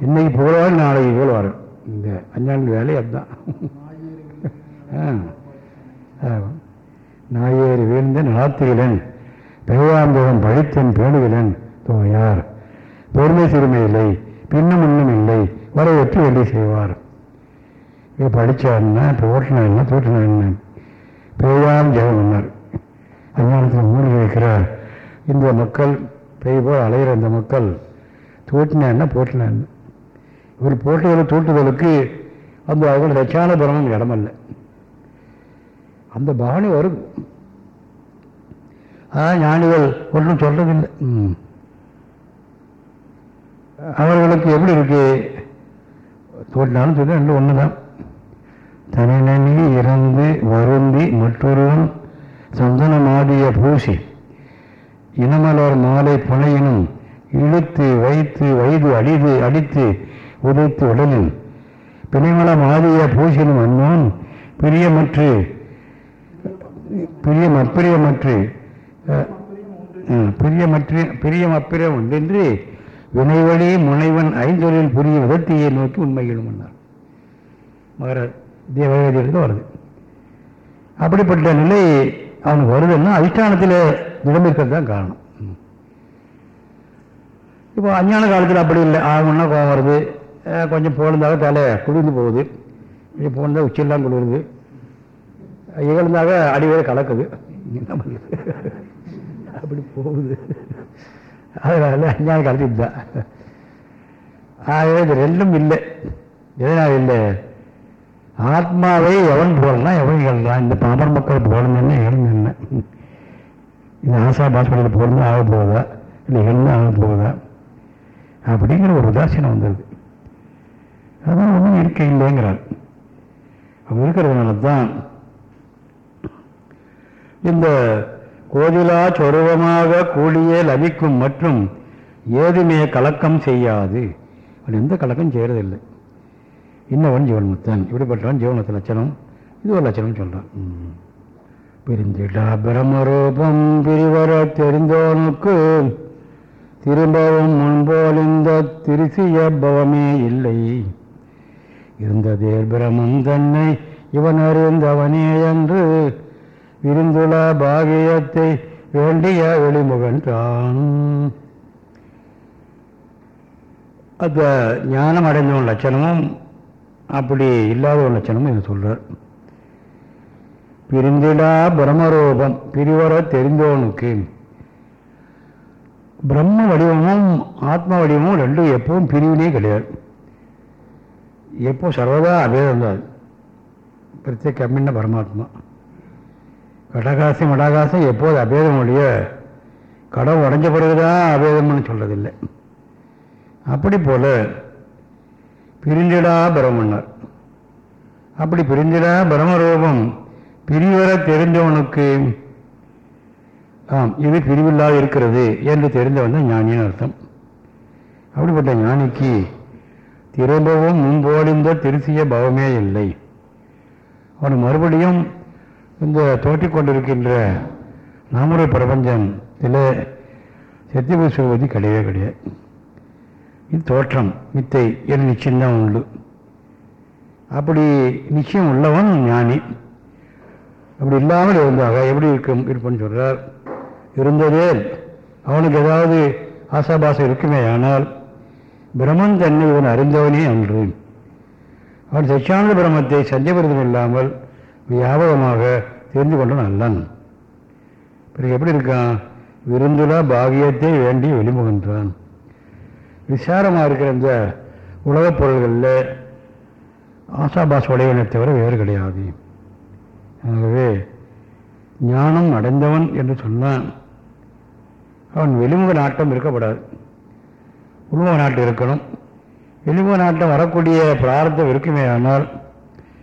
இன்னைக்கு புகழால் நாளைக்கு புகழ் வரும் இந்த அஞ்ஞானிகள் வேலை அதுதான். ஆ. வீழ்ந்த நலாத்திகளன் பெருவாந்தவன் பழித்தன் பேணுகிலன் தோயார். பொறுமை சிறுமை இல்லை பின்னும் முன்னும் இல்லை வரை வெற்றி செய்வார். இப்போ படித்தா என்ன இப்போ ஓட்டினா என்ன தூட்டினா என்ன பேயாம் ஜெயம் பண்ணார் அஞ்ஞானத்தில் மூழ்கி வைக்கிறார் இந்த மக்கள் பெய் போல் அலைகிற இந்த மக்கள் தூட்டினா என்ன போட்டினா என்ன இவர் போட்டுதல் தூட்டுதலுக்கு அந்த அவர்கள் லட்சான பிரமம் இடமல்ல. அந்த பாவனை வருது அதான் ஞானிகள் ஒன்றும் சொல்றதில்லை. அவர்களுக்கு எப்படி இருக்கு தோட்டினாலும் சொல்லி ரெண்டு ஒன்று தான் தனிநனி இறந்து வருந்தி மற்றொருவன் சந்தனமாடிய பூசி இனமலர் மாலை புனையினும் இழுத்து வைத்து வைது அடிது அடித்து உதைத்து உடலில் பிணைமலம் ஆதிய பூசினும் அன்பான் பிரியமற்று பிரியம் அப்பிரியமற்று அஹ், பிரியமற்று பிரியம் அப்பிரியம் ஒன்றென்று வினைவழி முனைவன் ஐந்தொழில் புரிய விதத்தியை நோக்கி உண்மைகளும் என்னார் மகர தேவகதியிலிருந்து வருது. அப்படிப்பட்ட நிலை அவனுக்கு வருதுன்னா அதிஷ்டானத்தில் திடம் தான் காரணம். இப்போ அஞ்ஞான காலத்தில் அப்படி இல்லை. ஆகணும்னா கோவம் வருது. அஹ் கொஞ்சம் போனதாக தலை குளிர்ந்து போகுது. கொஞ்சம் போனதாக உச்சியெல்லாம் குளிருது. இகழ்ந்தாக அடிவேறு கலக்குது. என்ன பண்ணுது அப்படி போகுது. அதனால ஞான காலத்துக்கு தான் ஆகவே இது ரெண்டும் இல்லை எதனால் இல்லை ஆத்மாவை எவன் போடலாம் எவன் எழுதலாம் இந்த பாமர மக்கள் போடணும் என்ன எழுந்து என்ன இந்த ஆசா பாஸ்படியில் போடணும் ஆக போகுதா இல்லை எழுந்து ஆக போகுதா அப்படிங்கிற ஒரு உதாசீனம் வந்தது அதான் ஒன்றும் இருக்க இல்லைங்கிறார் அப்படி இருக்கிறதுனால தான் இந்த கோதிலா சொருவமாக கூடியே லபிக்கும் மற்றும் ஏதுமே கலக்கம் செய்யாது. அவன் எந்த கலக்கம் செய்கிறதில்லை இன்னவன் ஜீவன்முத்தன் இப்படிப்பட்டவன் ஜீவனத்து லட்சணம். இது ஒரு லட்சணம் சொல்கிறான் ம். பிரிந்திடா பிரமரூபம் பிரிவர தெரிந்தோனுக்கு திரும்பவும் முன்போல் இந்த திருசிய பவமே இல்லை. இருந்ததே பிரமம் தன்னை இவன் அறிந்தவனே என்று விருந்துள பாகியத்தை வேண்டிய வெளிமுகன்றான் அந்த ஞானம் அடைந்தவன் லட்சணமும் அப்படி இல்லாத ஒரு லட்சணமும் இதை சொல்கிறார் பிரிந்திடா பிரம்மரூபம் பிரிவர தெரிந்தவனுக்கு பிரம்ம வடிவமும் ஆத்ம வடிவமும் ரெண்டும் எப்பவும் பிரிவினே கிடையாது. எப்போ சர்வதா அபேதம் தான். பிரத்யேக என்ன பரமாத்மா? கடகாசம் மடாகாசம் எப்போது அபேதம் ஒழிய கடவுள் உடஞ்ச பிறகுதான் அபேதம்னு சொல்கிறதில்லை அப்படி போல பிரிந்திடா பிரமன்னர் அப்படி பிரிந்திடா பிரமரூபம் பிரிவர தெரிந்தவனுக்கு ஆம் இது பிரிவில்லாது இருக்கிறது என்று தெரிந்தவன் தான் ஞானின்னு அர்த்தம். அப்படிப்பட்ட ஞானிக்கு திரும்பவும் முன்போடிந்த திருசிய பவமே இல்லை. அவன் மறுபடியும் இந்த தோற்றிக் கொண்டிருக்கின்ற பிரபஞ்சம் இல்லை சத்தியபூ சுகதி கிடையவே கிடையாது. இது தோற்றம் மித்தை என்று நிச்சயம்தான் உண்டு. அப்படி நிச்சயம் உள்ளவன் ஞானி. அப்படி இல்லாமல் இருந்தாக எப்படி இருக்கும் இருப்பன்னு சொல்கிறார் இருந்ததே அவனுக்கு ஏதாவது ஆசாபாசம் இருக்குமே ஆனால் பிரம்மன் தன்னை இவன் அறிந்தவனே அன்று. அவன் சச்சியானந்த பிரம்மத்தை சஞ்சபரிதம் இல்லாமல் வியாபகமாக தெரிந்து கொண்டான் நல்லன். பிறகு எப்படி இருக்கான்? விருந்துல பாகியத்தை வேண்டி வெளிமுகின்றான். விசாரமாக இருக்கிற இந்த உலகப் பொருள்களில் ஆசாபாச உடையவனை தவிர வேறு கிடையாது. ஆகவே ஞானம் அடைந்தவன் என்று சொன்னான். அவன் வெளிமுக நாட்டம் இருக்கப்படாது. உள்முக நாட்டம் இருக்கணும். வெளிமுக நாட்டம் வரக்கூடிய பிரார்த்தம் இருக்குமே ஆனால்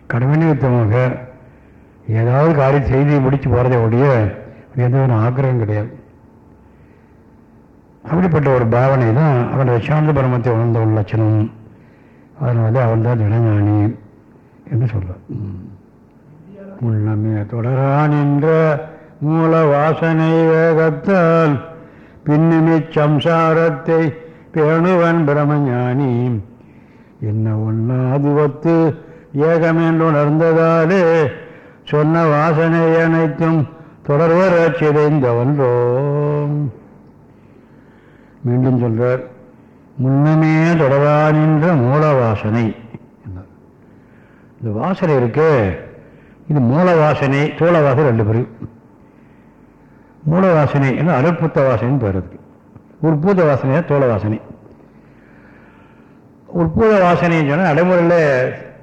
கடமை நிமித்தமாக ஏதாவது காரியம் செய்தியை முடிச்சு போகிறதே ஒழிய எந்த ஒரு ஆக்கிரகம் கிடையாது. அப்படிப்பட்ட ஒரு பாவனை தான் அவன் விஷாந்த பிரமத்தை உணர்ந்த ஒரு லட்சணம். அதனால அவன் தான் தினஞானி என்று சொல்வார் முன்னமே தொடரான் என்ற மூல வாசனை வேகத்தால் பின்னுமி சம்சாரத்தை பேணுவன் பிரமஞானி என்ன ஒன்னாதுவத்து ஏகமென்று உணர்ந்ததாலே சொன்ன வாசனை அனைத்தும் தொடர்வர் சிதைந்தவன்றோ மீண்டும் சொல்றார் முன்னமே தொடரா நின்ற மூல வாசனை இந்த வாசனை இருக்கு இது மூல வாசனை தோல வாசனை ரெண்டு பேரும். மூல வாசனை என்ன அருட்புத்த வாசனைன்னு பேர் இருக்கு உற்பூத வாசனையா தோள வாசனை. உற்பூத வாசனைன்னு சொன்னால் நடைமுறையில்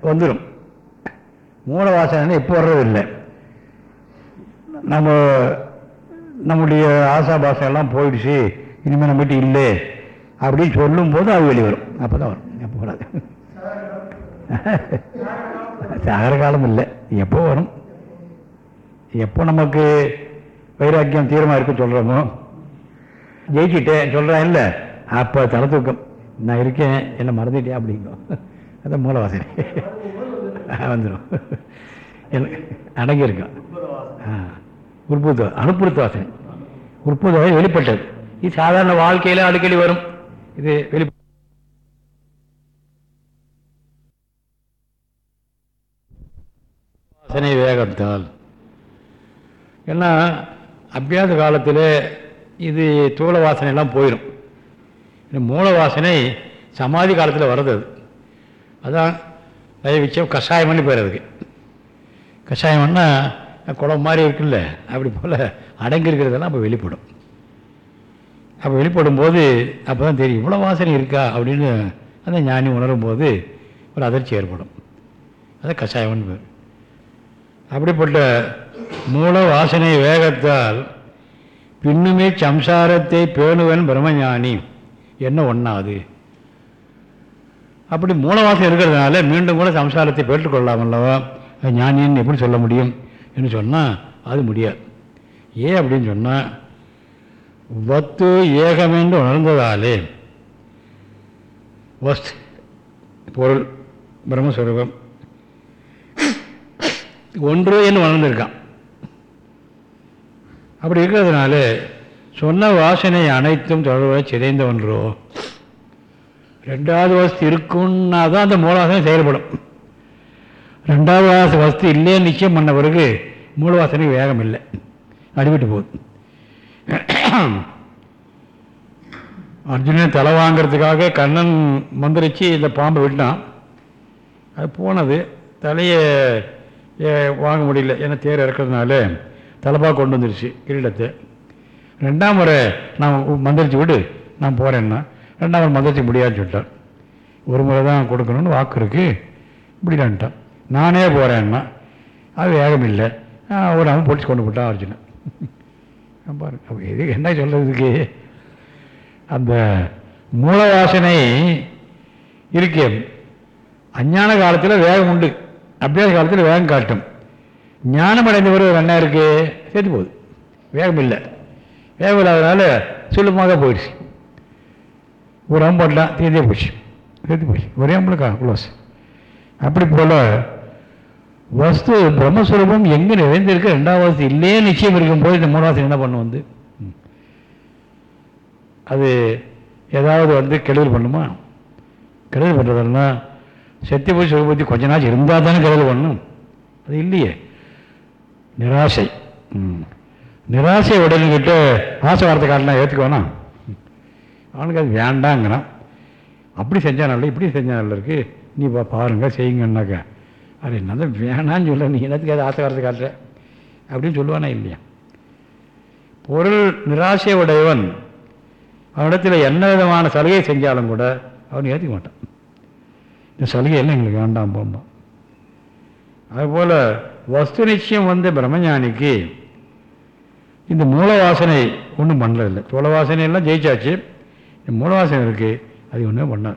வந்துடும் மூல வாசனை இப்போ வர்றதில்லை. நம்ம நம்முடைய ஆசா எல்லாம் போயிடுச்சு இனிமேல் நம்மகிட்ட இல்லை அப்படின்னு சொல்லும்போது அது வெளிவரும் அப்போ தான் வரும். எப்போ வராது. சாகர காலம் இல்லை. எப்போ வரும்? எப்போ நமக்கு வைராக்கியம் தீரமாக இருக்கு சொல்கிறோமோ ஜெயிச்சிட்டேன் சொல்கிறேன் இல்லை. அப்போ தலை தூக்கம். நான் இருக்கேன். என்னை மறந்துட்டேன் அப்படிங்கோ. அதான் மூல வாசனை வந்துடும் எனக்கு அடங்கி இருக்கும் ஆ உற்புத்த அனுப்புறுத்த வாசனை உற்புத்த வாசனை வெளிப்பட்டது. இது சாதாரண வாழ்க்கையில் அடிக்கடி வரும். இது வெளி வாசனை வேகத்தால். ஏன்னா அபியாச காலத்தில் இது தூள வாசனை எல்லாம் போயிடும் இந்த மூல வாசனை சமாதி காலத்தில் வர்றது அதே விஷயம் கஷாயம்னு பேர் அதுக்கு கஷாயம்னா குளம் மாதிரி இருக்குல்ல அப்படி போல் அடங்கி இருக்கிறதெல்லாம் அப்போ வெளிப்படும். அப்போ வெளிப்படும் போது அப்போ தான் தெரியும் இவ்வளோ வாசனை இருக்கா அப்படின்னு அந்த ஞானி உணரும் போது ஒரு அதிர்ச்சி ஏற்படும். அது கஷாயம்னு பேர் அப்படிப்பட்ட மூல வாசனை வேகத்தால் பின்னுமே சம்சாரத்தை பேணுவன் பிரம்மஞானி. என்ன ஒன்றாது அப்படி மூலவாசம் இருக்கிறதுனால மீண்டும் கூட சம்சாரத்தை பெற்றுக்கொள்ளாமல்லவா? அல்லவா ஞானின்னு எப்படி சொல்ல முடியும்? என்று சொன்னால் அது முடியாது. ஏன் அப்படின்னு சொன்னால் வத்து ஏகமென்று உணர்ந்ததாலே வஸ்து பொருள் பிரம்மஸ்வரூபம் ஒன்று என்று உணர்ந்திருக்கான். அப்படி இருக்கிறதுனால சொன்ன வாசனை அனைத்தும் தொடர்பாக சிதைந்த ஒன்றோ ரெண்டாவது வசதி இருக்குன்னா தான் அந்த மூலவாசனை செயல்படும். ரெண்டாவது வசதி இல்லைன்னு நிச்சயம் பண்ண பிறகு மூலவாசனைக்கு வேகம் இல்லை. அடிபட்டு போகுது. அர்ஜுனன் தலை வாங்கிறதுக்காக கண்ணன் மந்திரிச்சு இந்த பாம்பை விட்டான் அது போனது. தலையை வாங்க முடியல. ஏன்னா தேர் இறக்கிறதுனால தலைப்பா கொண்டு வந்துருச்சு. கிரீடத்தை. ரெண்டாம் முறை நான் மந்திரிச்சு விடு நான் போகிறேன்னா ரெண்டாவது மதத்தை மந்திரிச்சு முடியாதுன்னு சொல்லிட்டான் ஒரு முறை தான் கொடுக்கணும்னு வாக்கு இருக்கு. இப்படிலான்ட்டான் நானே போகிறேன்னா அது வேகம் இல்லை. ஒரு அவன் பிடிச்சி கொண்டு போட்டான் அர்ஜுனன். பாரு இது எது என்ன சொல்கிறதுக்கு அந்த மூல வாசனை இருக்கே. அஞ்ஞான காலத்தில் வேகம் உண்டு. அபியாச காலத்தில் வேகம் காட்டும். ஞானம் அடைந்த பிறகு என்ன இருக்குது சேர்த்து போகுது. வேகம் இல்லை. வேகம் இல்லாததுனால சுலபமாக போயிடுச்சு. ஒரு அம்பு போடலாம் தீர்ந்தே போச்சு. சேர்த்து போச்சு. ஒரே அம்பளுக்கா க்ளோஸ் அப்படி போல் வஸ்து பிரம்மஸ்வரூபம் எங்கே நிறைந்திருக்கு? ரெண்டாவது இல்லையே நிச்சயம் இருக்கும்போது இந்த மூணாவது என்ன பண்ணும் வந்து? ம். அது ஏதாவது வந்து கெடுதல் பண்ணுமா? கெடுதல் பண்ணுறதெல்லாம் சத்திய போய் கொஞ்ச நாள் இருந்தால் தானே கெடுதல் பண்ணும். அது இல்லையே. நிராசை. ம். நிராசை கிட்ட ஆசை வார்த்தை காட்டினா ஏற்றுக்குவானா அவனுக்கு அது வேண்டாங்கிறான். அப்படி செஞ்சால் நல்ல இப்படி செஞ்சால் நல்ல இருக்கு. நீ பா பாருங்க செய்யுங்கன்னாக்கா. அது என்னதான் வேணான்னு சொல்ல நீ என்னத்துக்கு அது ஆசை வரது காட்டுற அப்படின்னு சொல்லுவானா இல்லையா? பொருள் நிராசை உடையவன் அவனிடத்தில் என்ன விதமான சலுகை செஞ்சாலும் கூட அவன் ஏற்றுக்க மாட்டான். இந்த சலுகை எல்லாம் எங்களுக்கு வேண்டாம் போம்பா அதுபோல் வஸ்து நிச்சயம் வந்த பிரம்மஞானிக்கு இந்த மூல வாசனை ஒன்றும் பண்ணதில்லை சோழ வாசனை எல்லாம் ஜெயிச்சாச்சு. மூலவாசகம் மூல வாசனை இருக்குது அது ஒன்றும் பண்ணாது.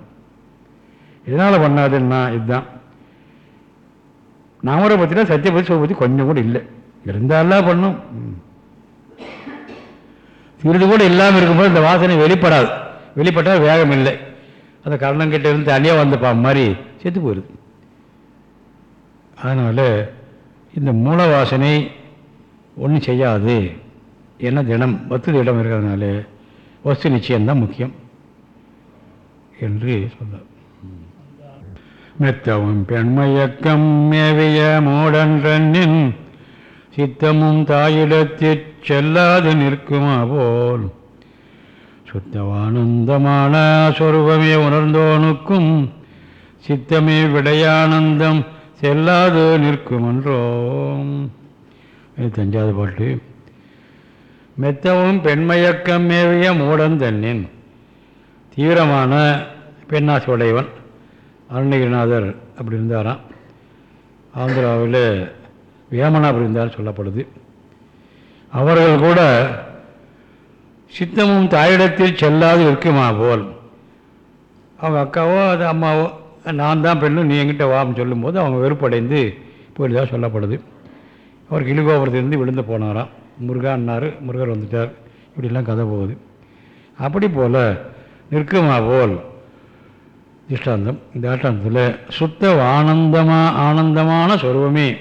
எதனால் பண்ணாதுன்னா இதுதான். நாமரை பற்றினா சத்திய பற்றி சொல்ல பற்றி கொஞ்சம் கூட இல்லை. இருந்தாலாம் பண்ணும். ம். சிறிது கூட இல்லாமல் இருக்கும்போது இந்த வாசனை வெளிப்படாது. வெளிப்பட்டால் வேகம் இல்லை. அந்த கர்ணங்கிட்ட இருந்து தனியாக வந்த பா மாதிரி செத்து போயிடுது. அதனால் இந்த மூல வாசனை ஒன்றும் செய்யாது. என்ன தினம் பத்து இடம் இருக்கிறதுனால வஸ்து நிச்சயம்தான் முக்கியம். என்று சொன்னார். மெத்தவும் பெண்மயக்கம் மேவிய மூடன்றனின் சித்தமும் தாயிடத்திற் செல்லாது நிற்குமா போல். சுத்தவானந்தமான சொருபமே உணர்ந்தோனுக்கும் சித்தமே விடையானந்தம் செல்லாது நிற்குமன்றோம். தஞ்சாவது பாட்டு. மெத்தவும் பெண்மயக்கம் மேவிய மூடன் தன்னின். தீவிரமான பெண்ணாசி உடையவன் அருணகிரிநாதர் அப்படி இருந்தாராம். ஆந்திராவில் வேமனா அப்படி இருந்தார் சொல்லப்படுது. அவர்கள் கூட சித்தமும் தாயிடத்தில் செல்லாது இருக்குமா போல். அவங்க அக்காவோ அது அம்மாவோ நான் தான் பெண்ணு நீ என்கிட்ட வான்னு சொல்லும்போது அவங்க வெறுப்படைந்து போயிட்டதாக சொல்லப்படுது. அவர் கிளிகோபுரத்திலிருந்து விழுந்து போனாராம். முருகான்னார் முருகர் வந்துட்டார். இப்படிலாம் கதை போகுது. அப்படி போல் நிற்குமா போல் திஷ்டாந்தம். இந்த ஆட்டாந்தத்தில் சுத்த ஆனந்தமா ஆனந்தமான சொருவமே.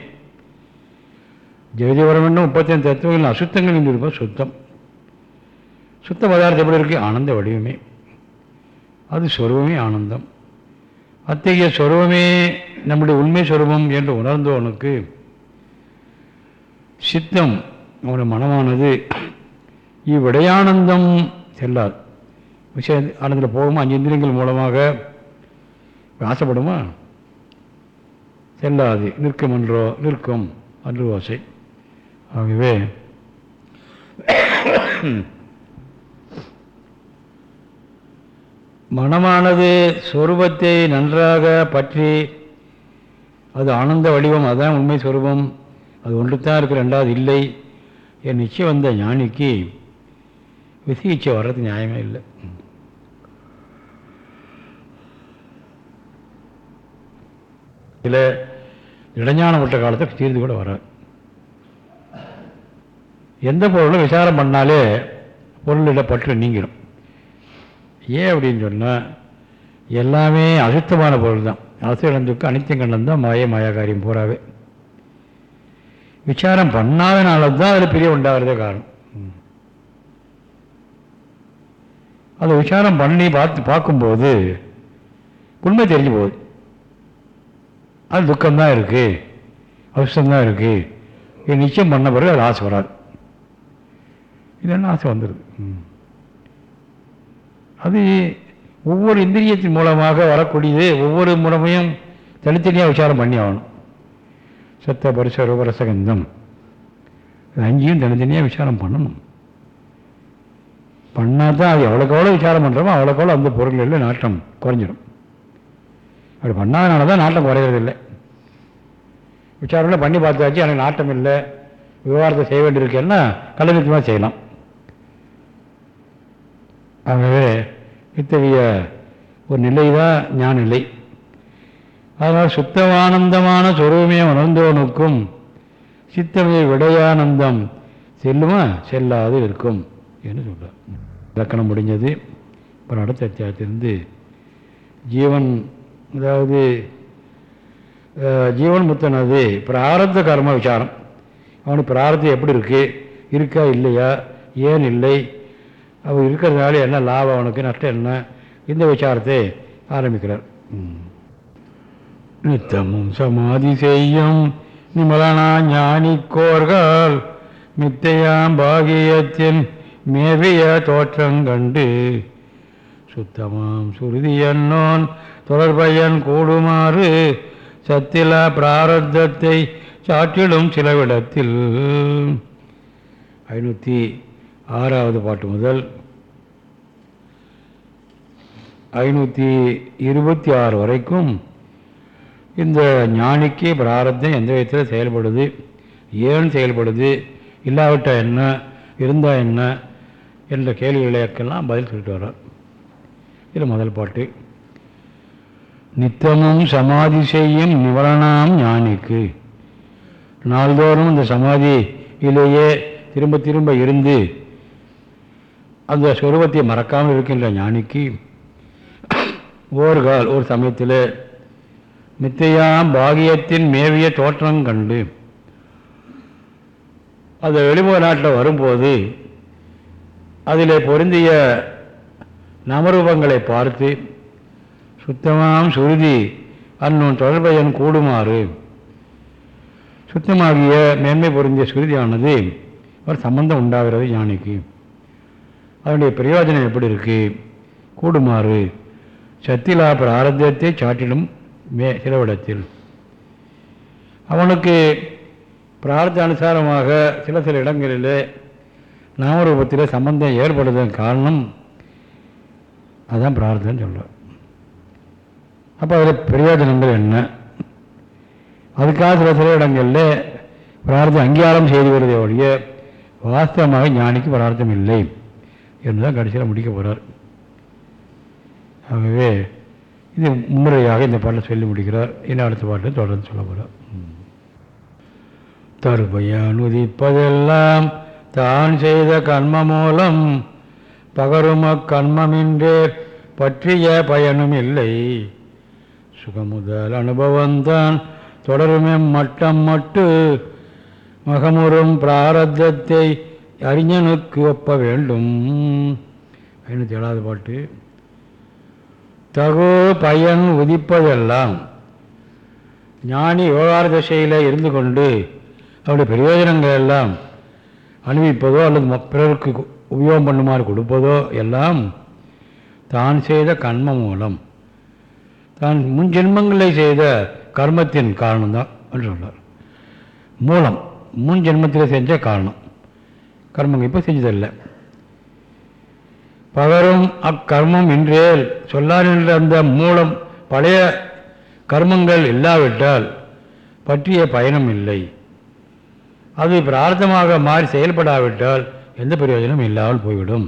ஜெகதீவரம் என்னும் முப்பத்தஞ்சு தத்துவங்கள் அசுத்தங்கள் இருப்பது சுத்தம். சுத்த பதார்த்தம் எப்படி இருக்குது ஆனந்த வடிவமே. அது சொருவமே ஆனந்தம். அத்தகைய சொருவமே நம்முடைய உண்மை சொருபம் என்று உணர்ந்தவனுக்கு சித்தம் அவனுடைய மனமானது இவ்விடையானந்தம் செல்லாது. விஷய ஆனந்தில் போகுமா அஞ்சு இந்திரியங்கள் மூலமாக ஆசைப்படுமா? செல்லாது. நிற்கும் என்றோ நிற்கும் அன்று ஓசை. ஆகவே மனமானது சொரூபத்தை நன்றாக பற்றி அது ஆனந்த வடிவம் அதுதான் உண்மை சொரூபம். அது ஒன்று தான் இருக்குது ரெண்டாவது இல்லை. என் நிச்சயம் வந்த ஞானிக்கு விசிகிச்சை வர்றது நியாயமே இல்லை. சில இடைஞானம் விட்ட காலத்தில் தீர்ந்து கூட வர எந்த பொருளும் விசாரம் பண்ணாலே பொருளிட பற்று நீங்கிடும். ஏன் அப்படின்னு சொன்னால் எல்லாமே அசுத்தமான பொருள் தான் அசுரந்துக்கு அனித்தியம் கண்டம் தான் மாய மாயாகாரியம் பூராவே. விசாரம் பண்ணாதனால தான் அதில் பிரிய உண்டாகிறதே காரணம். அது அதை விசாரம் பண்ணி பார்த்து பார்க்கும்போது உண்மை தெரிஞ்சு போகுது. அது துக்கம்தான் இருக்குது அவசரம்தான் இருக்குது இது நிச்சயம் பண்ண பிறகு அது ஆசை வராது. இது என்ன ஆசை வந்துடுது ம். அது ஒவ்வொரு இந்திரியத்தின் மூலமாக வரக்கூடியது ஒவ்வொரு முறையும் தனித்தனியாக விசாரம் பண்ணி ஆகணும். சத்த பரிச ரூபரசகந்தம் இது அங்கேயும் தனித்தனியாக விசாரம் பண்ணணும். பண்ணால் தான் அது எவ்வளோக்கு எவ்வளோ விசாரம் பண்ணுறோமோ அவ்வளோக்கு எவ்வளோ அந்த இல்லை நாட்டம் குறைஞ்சிடும் அப்படி பண்ணாதனால தான் நாட்டம் குறையிறதில்லை. விசாரணை பண்ணி பார்த்தாச்சு எனக்கு நாட்டம் இல்லை. விவகாரத்தை செய்ய வேண்டியிருக்கேன்னா கல்லநிறுத்தமாக செய்யலாம். ஆகவே இத்தகைய ஒரு நிலை தான் ஞான நிலை அதனால் சுத்தமானந்தமான சொருவமே உணர்ந்தவனுக்கும் சித்தமே விடையானந்தம். செல்லுமா? செல்லாது இருக்கும் என்று சொல்கிறார் இலக்கணம் முடிஞ்சது. அப்புறம் அடுத்த அத்தியாயத்திலிருந்து ஜீவன் அதாவது ஜீவன் முத்தனது பிராரத்த கர்ம விசாரம். அவனுக்கு பிராரத்தம் எப்படி இருக்குது இருக்கா இல்லையா? ஏன் இல்லை? அவன் இருக்கிறதுனால என்ன லாபம் அவனுக்கு? நஷ்டம் என்ன? இந்த விசாரத்தை ஆரம்பிக்கிறார். ம். நித்தமும் சமாதி செய்யும் நிமலனா ஞானிக்கோர்கள் மித்தையாம் பாகியத்தின் மேவிய தோற்றங்கண்டு சுத்தமாம் சுருதி என்னோன் தொடர்பயன் கூடுமாறு சத்தில பிராரத்தத்தை சாற்றிடும் சிலவிடத்தில். ஐநூற்றி ஆறாவது பாட்டு முதல். ஐநூற்றி இருபத்தி ஆறு வரைக்கும் இந்த ஞானிக்கு பிராரத்தம் எந்த விதத்தில் செயல்படுது? ஏன் செயல்படுது? இல்லாவிட்டா என்ன? இருந்தால் என்ன? என்ற கேள்விகளுக்கெல்லாம் பதில் சொல்லிட்டு வர்றார். இது முதல் பாட்டு. நித்தமும் சமாதி செய்யும் நிவரணாம் ஞானிக்கு. நாள்தோறும் இந்த சமாதியிலேயே திரும்ப திரும்ப இருந்து அந்த சொருபத்தை மறக்காமல் இருக்கின்ற ஞானிக்கு ஓர்கால் ஒரு சமயத்தில் மித்தையாம் பாகியத்தின் மேவிய தோற்றம் கண்டு. அது வெளிமுக நாட்டில் வரும்போது அதில் பொருந்திய நமரூபங்களை பார்த்து சுத்தமாம் சுருதி அன்னும் தொடர்பயன் கூடுமாறு. சுத்தமாகிய மேன்மை பொருந்திய சுருதியானது ஒரு சம்பந்தம் உண்டாகிறது ஞானிக்கு அதனுடைய பிரயோஜனம் எப்படி இருக்கு? கூடுமாறு. சத்திலா பிராரத்தியத்தை சாட்டிலும் மே சிலவிடத்தில். அவனுக்கு பிரார்த்த அனுசாரமாக சில சில இடங்களில் நாமரூபத்தில் சம்பந்தம் ஏற்படுவதன் காரணம் அதான் பிரார்த்தனை சொல்கிறார் அப்போ அதில் பிரயோஜனங்கள் என்ன? அதுக்காக சில சில இடங்களில் பிரார்த்தம் அங்கீகாரம் செய்து வருதே ஒழிய வாஸ்தவமாக ஞானிக்கு பிரார்த்தம் இல்லை. என்று தான் கடைசியில் முடிக்க போகிறார் ஆகவே இது முன்னுரையாக இந்த பாட்டை சொல்லி முடிக்கிறார். இன்னும் அடுத்த பாட்டில் தொடர்ந்து சொல்ல போகிறார் தருபையான் உதிப்பதெல்லாம் தான் செய்த கண்ம மூலம் பகரும கண்மமின்றே பற்றிய பயனும் இல்லை. சுகமுதல் அனுபவம்தான் தொடருமே மட்டம் மட்டு மகமுறும் பிராரத்தத்தை அறிஞனுக்கு ஒப்ப வேண்டும். ஐநூற்றி ஏழாவது பாட்டு. தகு பயன் உதிப்பதெல்லாம் ஞானி விவகார திசையில் இருந்து கொண்டு அவருடைய பிரயோஜனங்கள் எல்லாம் அனுபவிப்பதோ அல்லது பிறருக்கு உபயோகம் பண்ணுமாறு கொடுப்பதோ எல்லாம் தான் செய்த கர்ம மூலம். தான் முன் ஜென்மங்களில் செய்த கர்மத்தின் காரணம்தான் என்று சொன்னார் மூலம் முன் ஜென்மத்தில் செஞ்ச காரணம். கர்மங்கள் இப்போ செஞ்சதில்லை. பகரும் அக்கர்மம் இன்றேல் சொல்லார் என்ற அந்த மூலம் பழைய கர்மங்கள் இல்லாவிட்டால் பற்றிய பயனும் இல்லை. அது பிரார்த்தமாக மாறி செயல்படாவிட்டால் எந்த பிரயோஜனம் இல்லாமல் போய்விடும்.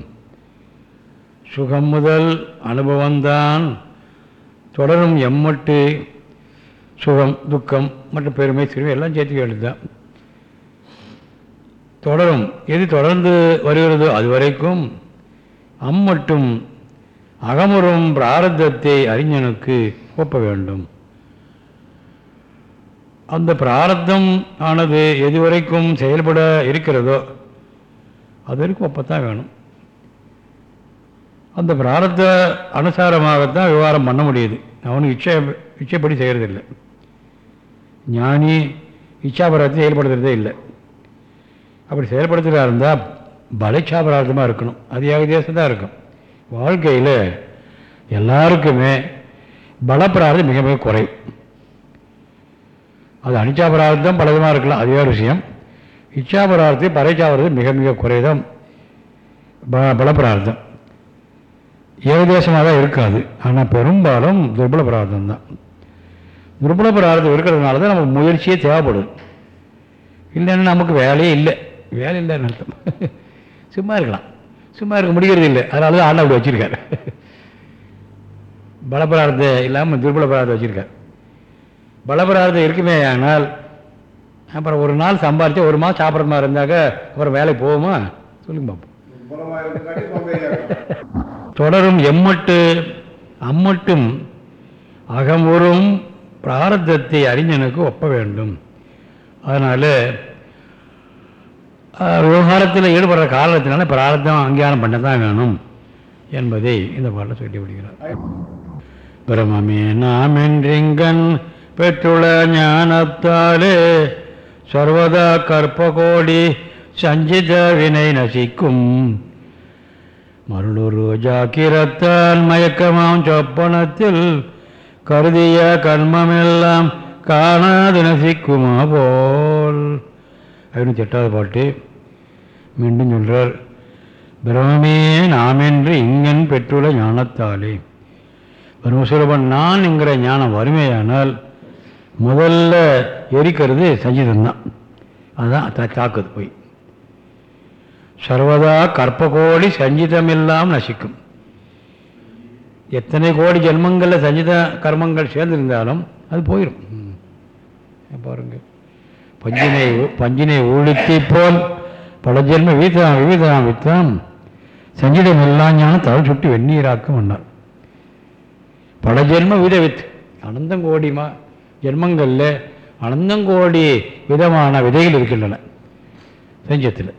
சுகம் முதல் அனுபவம்தான் தொடரும் எம்மட்டு சுகம் துக்கம் மற்றும் பெருமை சிறுமை எல்லாம் சேர்த்து வேண்டியதுதான் தொடரும். எது தொடர்ந்து வருகிறதோ அதுவரைக்கும் அம்மட்டும் அகமுறும் பிராரத்தத்தை அறிஞனுக்கு ஒப்ப வேண்டும். அந்த பிராரத்தம் ஆனது எதுவரைக்கும் செயல்பட இருக்கிறதோ அது வரைக்கும் ஒப்பத்தான் வேணும். அந்த பிராரத்த அனுசாரமாகத்தான் விவகாரம் பண்ண முடியுது. அவனுக்கு இச்சை இச்சைப்படி செய்கிறதில்லை ஞானி இச்சாபராரத்தை செயல்படுத்துறதே இல்லை. அப்படி செயல்படுத்துகிறா இருந்தால் பலைச்சாபரார்த்தமாக இருக்கணும். அது ஏகதேசம் தான் இருக்கும். வாழ்க்கையில் எல்லாருக்குமே பலப்பிரார்த்தம் மிக மிக குறையும் அது அனிச்சாபரார்த்தம் பலவிதமாக இருக்கலாம். அதே விஷயம். இச்சாபரார்த்தம் பறைச்சாபரார்த்தம் மிக மிக குறைதான். ப பலப்பிரார்த்தம் ஏகதேசமாக தான் இருக்காது. ஆனால் பெரும்பாலும் துர்பல பிரார்த்தம் தான் துர்பல பிரார்த்தம் இருக்கிறதுனால தான் நமக்கு முயற்சியே தேவைப்படுது. இல்லைன்னா நமக்கு வேலையே இல்லை. வேலை இல்லைன்னு அர்த்தம். சும்மா இருக்கலாம். சும்மா இருக்க முடிகிறது இல்லை. அதனால தான் ஆண்டா அப்படி வச்சுருக்காரு. பலபிரார்த்தம் இல்லாமல் துர்பல பிரார்த்தம் வச்சுருக்காரு. பலபிரார்த்தம் இருக்குமே ஆனால் அப்புறம் ஒரு நாள் சம்பாரித்து ஒரு மாதம் சாப்பிட்ற மாதிரி இருந்தாக்க அப்புறம் வேலைக்கு போவோமா? சொல்லுங்க பார்ப்போம் தொடரும் எம்மட்டு அம்மட்டும் அகமுறும் பிராரத்தத்தை அறிஞனுக்கு ஒப்ப வேண்டும். அதனால் விவகாரத்தில் ஈடுபடுற காரணத்தினால பிரார்த்தம் அங்கீகாரம் பண்ண தான் வேணும் என்பதை இந்த பாட்டில் சொல்லி விடுகிறார் பிரமமே நாம் என்றிங்கன் பெற்றுள்ள ஞானத்தாலே சர்வதா கற்பகோடி சஞ்சித வினை நசிக்கும். மருளுரு ஜாக்கிரத்தால் மயக்கமாம் சொப்பனத்தில் கருதிய கர்மமெல்லாம் காணாது நசிக்குமா போல் ஐநூற்றி எட்டாவது பாட்டு. மீண்டும் சொல்றார் பிரமே நாமென்று இங்கன் பெற்றுள்ள ஞானத்தாலே. பிரம்மசுரபன் நான் என்கிற ஞானம் வறுமையானால் முதல்ல எரிக்கிறது சஞ்சிதம்தான் அதுதான் தாக்குது போய். சர்வதா கற்பகோடி சஞ்சிதமெல்லாம் நசிக்கும். எத்தனை கோடி ஜென்மங்களில் சஞ்சித கர்மங்கள் சேர்ந்திருந்தாலும் அது போயிடும் பாருங்கள் பஞ்சினை பஞ்சினை ஊழித்தி போல் பல ஜென்ம வீதாம் விவிதாம் வித்தாம் செஞ்சிடம் எல்லாம் ஞானம் தலை சுட்டி வெந்நீராக்கும் என்றார் பல ஜென்ம வித வித் அனந்தங்கோடிமா ஜென்மங்களில் அனந்தங்கோடி விதமான விதைகள் இருக்கின்றன செஞ்சத்தில்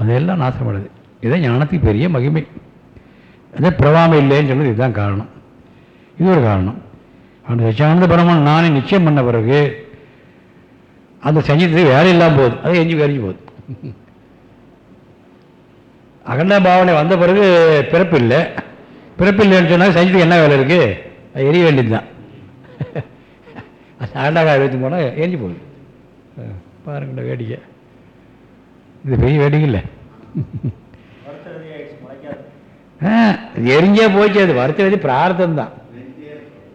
அதெல்லாம் நாசப்படுது இதான் ஞானத்துக்கு பெரிய மகிமை. அதே பிரவாமை இல்லைன்னு சொன்னது இதுதான் காரணம். இது ஒரு காரணம். அந்த சச்சியானந்த பரமன் நானே நிச்சயம் பண்ண பிறகு அந்த செஞ்சது வேலை இல்லாமல் போகுது. அது எஞ்சி எரிஞ்சு போகுது. அகண்ட பாவனை வந்த பிறகு பிறப்பு இல்லை. பிறப்பு இல்லைன்னு சொன்னால் சஞ்சீதத்துக்கு என்ன வேலை இருக்குது அது எரிய வேண்டியது தான். அகண்டாக எழுதி போனால் எரிஞ்சு போகுது. பாருங்கடா வேடிக்கை. இது பெரிய வேடிக்கை இல்லை. இது எரிஞ்சே போச்சு. அது வருத்த வேதி பிரார்த்தம் தான்.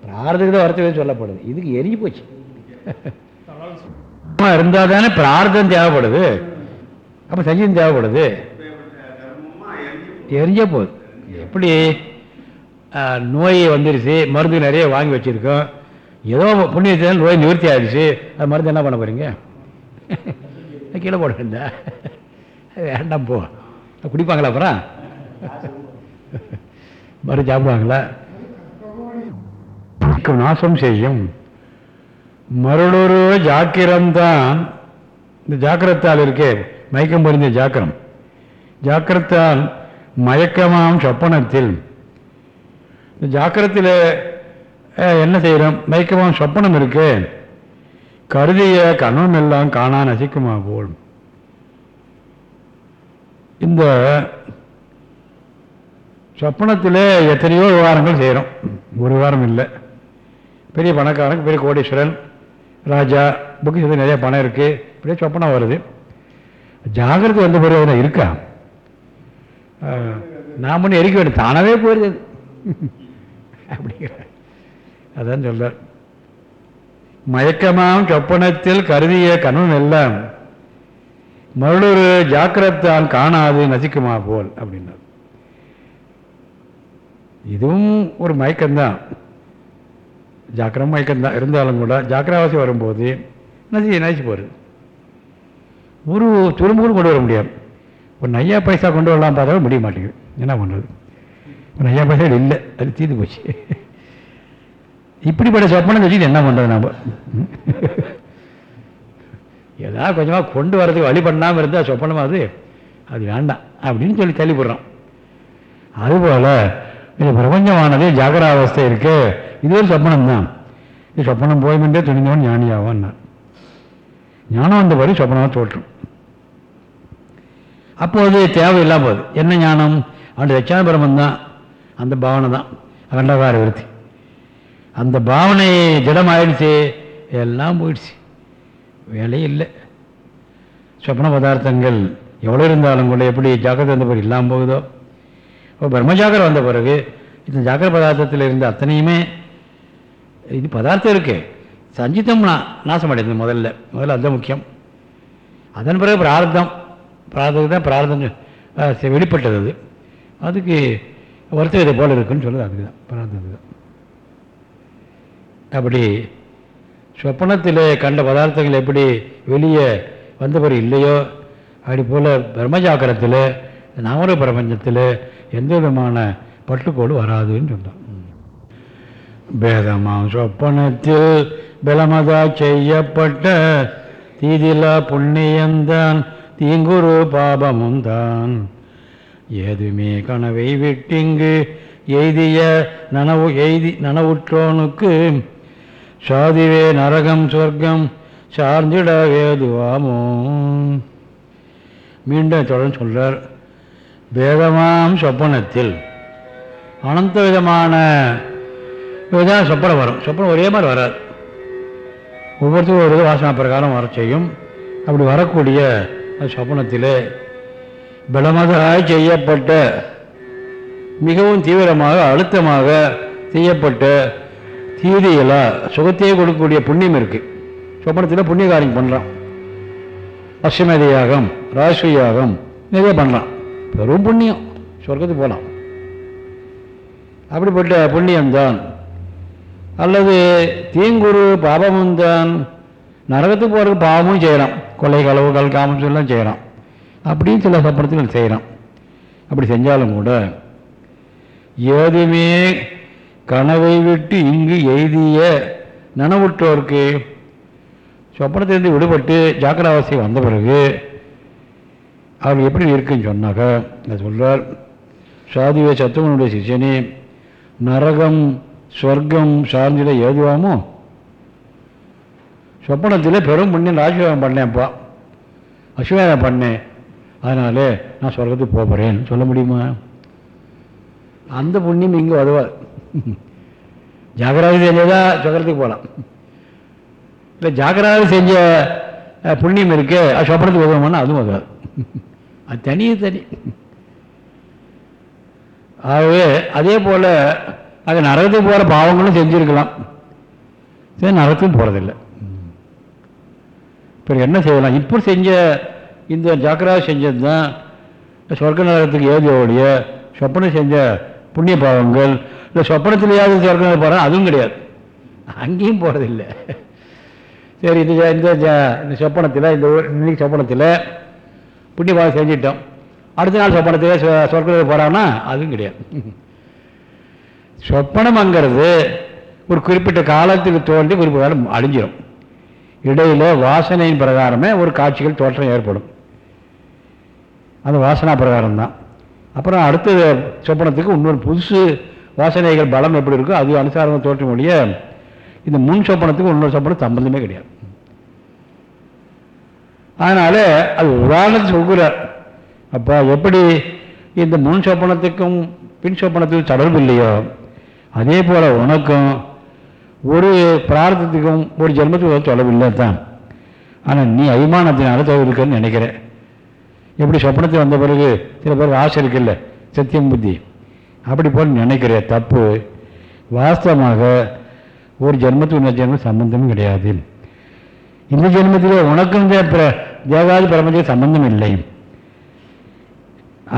பிரார்த்தத்துக்கு தான் வருத்த வேதி சொல்லப்படுது. இதுக்கு எரிஞ்சு போச்சு. இருந்தால் தானே பிரார்த்தம் தேவைப்படுது. அப்போ சஞ்சீதம் தேவைப்படுது. எரிஞ்ச போகுது. எப்படி? நோய் வந்துருச்சு மருந்து நிறைய வாங்கி வச்சுருக்கோம். ஏதோ புண்ணியத்தில் நோய் நிவர்த்தி ஆகிடுச்சு அது மருந்து என்ன பண்ண போகிறீங்க கீழே போட வேண்டா. வேண்டாம் போ. குடிப்பாங்களா அப்புறம்? மருந்து சாப்பிடுவாங்களா? நாசம் செய்யும். மருளூர் ஜாக்கிரம்தான் இந்த ஜாக்கிரத்தால் இருக்கே. மயக்கம் பொருந்திய ஜாக்கிரம். ஜாக்கிரத்தால் மயக்கமாம் சொப்பனத்தில். இந்த ஜாக்கிரத்தில் என்ன செய்கிறோம்? மயக்கமாம் சொப்பனம் இருக்கு. கருதிய கணவன் எல்லாம் காணா நசிக்குமா போல். இந்த சொப்பனத்தில் எத்தனையோ விவகாரங்கள் செய்கிறோம். ஒரு விவகாரம் இல்லை. பெரிய பணக்காரன் பெரிய கோடீஸ்வரன் ராஜா புக்கு செய்து நிறைய பணம் இருக்குது பெரிய சொப்பனம் வருது. ஜாகிரதை எந்த பிறகு இருக்கா? ஆஹ், நான் முன்னே எரிக்க வேண்டும். தானாகவே போயிருது அப்படிங்கிற அதான் சொல்றார். மயக்கமாம் சொப்பனத்தில் கருதிய கனவும் எல்லாம் மறுளொரு ஜாக்கிரத்தான் காணாது நசிக்குமா போல் அப்படின்னார். இதுவும் ஒரு மயக்கம்தான். ஜாக்கிரம் மயக்கம்தான். இருந்தாலும் கூட ஜாக்கிராவாசி வரும்போது நசி நசிச்சு போகிறது ஒரு துரும்பு கூட கொண்டு வர முடியாது. ஒரு நையா பைசா கொண்டு வரலாம் பார்த்தாலும் முடிய மாட்டேங்குது. என்ன பண்ணுறது ஒரு நையா பைசா இல்லை. அது தீர்ந்து போச்சு. இப்படிப்பட்ட சொப்பனம் வச்சுட்டு என்ன பண்ணுறது நம்ம ஏதாவது கொஞ்சமாக கொண்டு வரதுக்கு வழி பண்ணாமல் இருந்தால் சொப்பனமா அது? அது வேண்டாம். அப்படின்னு சொல்லி தள்ளிவிடுறோம் அதுபோல் இது பிரபஞ்சமானது ஜாகராவஸ்தை இருக்கு. இது ஒரு சொப்பனம் தான் இது சொப்பனம் போய்மென்றே துணிந்தவன் ஞானியாவான். ஞானம் வந்த பிறகு சொப்பனமாக தோற்றும். அப்போது தேவை இல்லாமல் போகுது. என்ன ஞானம்? அவனுடைய லட்சான பிரமம் தான். அந்த பாவனை தான். அகண்டகார விருத்தி. அந்த பாவனை திடமாயிடுச்சு எல்லாம் போயிடுச்சு. வேலையே இல்லை. சொப்ன பதார்த்தங்கள் எவ்வளோ இருந்தாலும் கூட எப்படி ஜாக்கிரதை வந்த பிறகு இல்லாமல் போகுதோ? இப்போ பிரம்மஜாகரம் வந்த பிறகு இந்த ஜாக்கிர பதார்த்தத்தில் இருந்த அத்தனையுமே இது பதார்த்தம் இருக்குது சஞ்சித்தம் நான் நாசம் அடைந்தது முதல்ல. முதல்ல அதுதான் முக்கியம். அதன் பிறகு பிரார்த்தம் பிரார்த்தத்துக்கு தான் பிரார்த்தம் வெளிப்பட்டது அது. அதுக்கு வருத்தம் இதை போல் இருக்குன்னு சொல்லுது அதுக்கு தான் பிரார்த்தத்துக்கு தான். அப்படி சொப்பனத்தில் கண்ட பதார்த்தங்கள் எப்படி வெளியே வந்தவர் இல்லையோ அப்படி போல் பிரம்மஜாக்கிரத்தில் நாமர பிரபஞ்சத்தில் எந்த விதமான பட்டுக்கோடு வராதுன்னு சொன்னான் பேதமாம் சொப்பனத்தில் பலமதா செய்யப்பட்ட தீதிலா புண்ணியந்தான் தீங்குரு பாபமுந்தான் ஏதுமே கனவை விட்டிங்கு எய்திய நனவு எய்தி நனவுற்றோனுக்கு சாதிவே நரகம் சொர்க்கம் சார்ந்திட வேதுவாமோ? மீண்டும் தொடர்ந்து சொல்றார் வேதமாம் சொப்பனத்தில். அனந்த விதமான இதுதான் சொப்பனம் வரும். சொப்பனம் ஒரே மாதிரி வராது. ஒவ்வொருத்தரும் ஒரு வாசனை பிரகாரம் வர செய்யும். அப்படி வரக்கூடிய அந்த சொப்பனத்தில் பலமதாய் செய்யப்பட்ட மிகவும் தீவிரமாக அழுத்தமாக செய்யப்பட்ட தீதியெல்லாம் சுகத்தையே கொடுக்கக்கூடிய புண்ணியம் இருக்குது சொப்பனத்தில் புண்ணிய காரியம் பண்ணுறான் அஸ்வமேத யாகம் ராஷ்டிர யாகம் நிறைய பண்ணுறான் பெரும் புண்ணியம். சொர்க்கத்துக்கு போகலாம் அப்படிப்பட்ட புண்ணியம்தான். அல்லது தீங்குரு பாபமும் தான். நரகத்துக்கு போகிறதுக்கு பாவமும் செய்கிறான் கொலை களவு கல் காமம் எல்லாம் செய்கிறான் அப்படின்னு சில சப்பனத்தில் செய்கிறான் அப்படி செஞ்சாலும் கூட ஏதுமே கனவை விட்டு இங்கு எய்திய நனவுற்றோருக்கு சொப்பனத்திலிருந்து விடுபட்டு ஜாக்கிராவாசி வந்த பிறகு அவர் எப்படி இருக்குன்னு சொன்னாக்க நான் சொல்கிறார் சாதிவே சத்துவனுடைய சிஷியனே நரகம் சொர்க்கம் சார்ந்திட ஏதுவாமோ சொப்பனத்தில் பெரும் புண்ணியம் ராஜயோகம் பண்ணேன்ப்பா அஸ்வமேதம் பண்ணேன். அதனால நான் சொர்க்கத்துக்கு போக போகிறேன்னு சொல்ல முடியுமா? அந்த புண்ணியம் இங்கே உதவாது ஜாகராதி செஞ்சதா சொர்க்கத்துக்கு போகலாம். இல்லை ஜாகராதி செஞ்ச புண்ணியம் இருக்கு அது சொப்பனத்துக்கு உதவுமானா அதுவும் உதவாது அது தனியே தனி. ஆகவே அதே போல் அது நரகத்துக்கு போகிற பாவங்களும் செஞ்சுருக்கலாம். சரி நரகத்துக்கும் போகிறதில்லை இப்போ என்ன செய்யலாம்? இப்போ செஞ்ச இந்த ஜாக்கிரதை செஞ்சது தான் சொர்க்க நகரத்துக்கு ஏதியோடைய சொப்பனம் செஞ்ச புண்ணிய பாவங்கள். இல்லை சொப்பனத்திலேயாவது சொர்க்க நரகம் போகிறான் அதுவும் கிடையாது. அங்கேயும் போகிறதில்ல சரி இந்த இந்த இந்த சொப்பனத்தில் இந்த இன்னைக்கு சொப்பனத்தில் புண்ணிய பாவம் செஞ்சிட்டோம். அடுத்த நாள் சொப்பனத்தில் சொ- சொர்க்கத்துக்கு போகிறான்னா அதுவும் கிடையாது. சொப்பனம்ங்கிறது ஒரு குறிப்பிட்ட காலத்துக்கு தோன்றி குறிப்பிட்ட காலம் அழிஞ்சிடும் இடையில வாசனையின் பிரகாரமே ஒரு காட்சிகள் தோற்றம் ஏற்படும். அது வாசனா பிரகாரம் தான் அப்புறம் அடுத்த சொப்பனத்துக்கு இன்னொரு புதுசு வாசனைகள் பலம் எப்படி இருக்கோ அது அனுசாரம் தோற்றம் ஒழிய இந்த முன் சொப்பனத்துக்கு இன்னொரு சொப்பனம் சம்பந்தமே கிடையாது. அதனால் அது உதாரணத்துக்கு சொல்கிறார் அப்போ எப்படி இந்த முன் சொப்பனத்துக்கும் பின் சொப்பனத்துக்கும் தொடர்பு இல்லையோ அதே போல் உனக்கும் ஒரு பிரார்த்தத்துக்கும் ஒரு ஜென்மத்துக்கும் தொலைவில்லை தான் ஆனால் நீ அபிமானத்தினால தொலைவிருக்கன்னு நினைக்கிறேன். நினைக்கிற எப்படி சொப்பனத்தில் வந்த பிறகு சில பேருக்கு ஆசை இருக்குல்ல சத்தியம் புத்தி. அப்படி போல் நினைக்கிற தப்பு. வாஸ்தவமாக ஒரு ஜென்மத்துக்கு இன்னொரு ஜென்மம் சம்பந்தமும் கிடையாது. இந்த ஜென்மத்திலே உனக்கும் இந்த தேவாதி பிரபஞ்சத்துக்கு சம்பந்தம் இல்லை.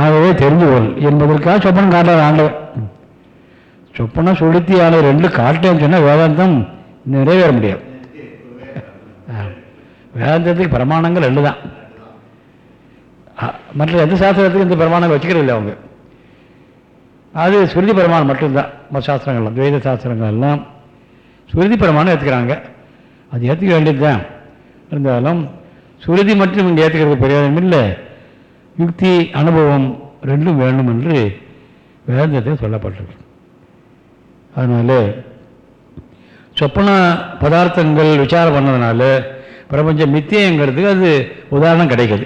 ஆகவே தெரிந்து கொள் என்பதற்காக சொப்பனம் காட்டுறார் ஆண்டவர். சொப்பனா சுளுத்தி ஆளை ரெண்டு காட்டேன்னு சொன்னால் வேதாந்தம் நிறைவேற முடியாது. வேதாந்தத்துக்கு பிரமாணங்கள் ரெண்டு தான் மற்ற எந்த சாஸ்திரத்துக்கும் இந்த பிரமாணம் வச்சுக்கிறது இல்லை அவங்க. அது சுருதி பிரமாணம் மட்டும்தான். மற்ற சாஸ்திரங்கள்லாம் துவைத சாஸ்திரங்கள் எல்லாம் சுருதி பிரமாணம் ஏற்றுக்கிறாங்க அது ஏற்றுக்க வேண்டியது தான் இருந்தாலும் சுருதி மட்டும் இங்கே ஏற்றுக்கிறது பிரயோஜனம் இல்லை. யுக்தி அனுபவம் ரெண்டும் வேண்டும் என்று வேதாந்தத்தில் சொல்லப்பட்டிருக்கு. அதனால் சொப்பன பதார்த்தங்கள் விசாரம் பண்ணதுனால பிரபஞ்ச மித்தியங்கிறதுக்கு அது உதாரணம் கிடைக்குது.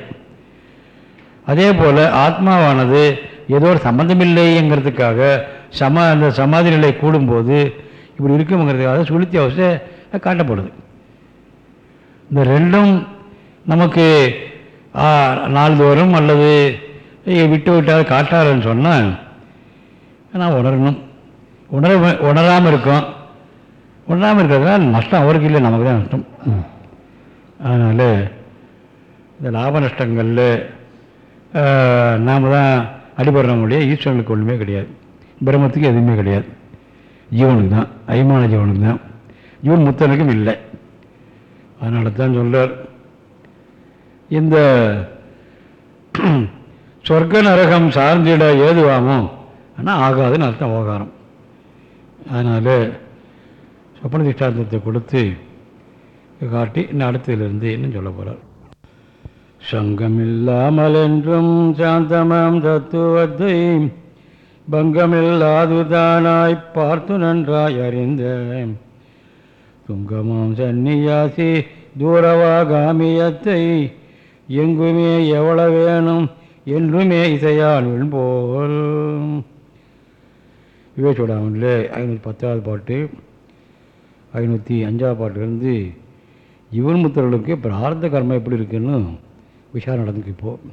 அதே போல் ஆத்மாவானது ஏதோ ஒரு சம்பந்தமில்லைங்கிறதுக்காக சம அந்த சமாதி நிலை கூடும்போது இப்படி இருக்குங்கிறதுக்காக சுளுத்தி அவசை காட்டப்படுது. இந்த ரெண்டும் நமக்கு நாள்தோறும் அல்லது விட்டு விட்டால் காட்டாருன்னு சொன்னால் நான் உணரணும். உணர உணராமல் இருக்கும். உணராமல் இருக்கிறதுனால நஷ்டம் அவருக்கு இல்லை நமக்கு தான் நஷ்டம். அதனால் இந்த லாப நஷ்டங்களில் நாம் தான் அடிபடுற முடியாது ஈஸ்வரனுக்கு ஒன்றுமே கிடையாது. பிரம்மத்துக்கு எதுவுமே கிடையாது. ஜீவனுக்கு தான் அய்மான ஜீவனுக்கு தான். ஜீவன் முத்தனுக்கும் இல்லை. அதனால தான் சொல்கிறார் இந்த சொர்க்க நரகம் சார்ந்திட ஏதுவாமோ ஆனால் ஆகாதுன்னு அர்த்தம் ஓகாரம் அதனால் சொப்பன திஷ்டாந்தத்தை கொடுத்து காட்டி இன்னும் அடுத்ததிலிருந்து இன்னும் சொல்ல போகிறார் சங்கமில்லாமல் என்றும் சாந்தமாம் தத்துவத்தை பங்கமில்லாதுதானாய் பார்த்து நன்றாய் அறிந்த துங்கமாம் சந்நியாசி தூரவாகாமியத்தை எங்குமே எவ்வளவு வேணும் என்றுமே இசையான் போல் விவேச்சோடாமன்ல ஐநூற்றி பத்தாவது பாட்டு ஐநூற்றி அஞ்சாவது பாட்டுலேருந்து இவன் முத்தர்களுக்கு பிரார்த்த கர்மம் எப்படி இருக்குன்னு விசாரணை நடந்துக்கு இப்போது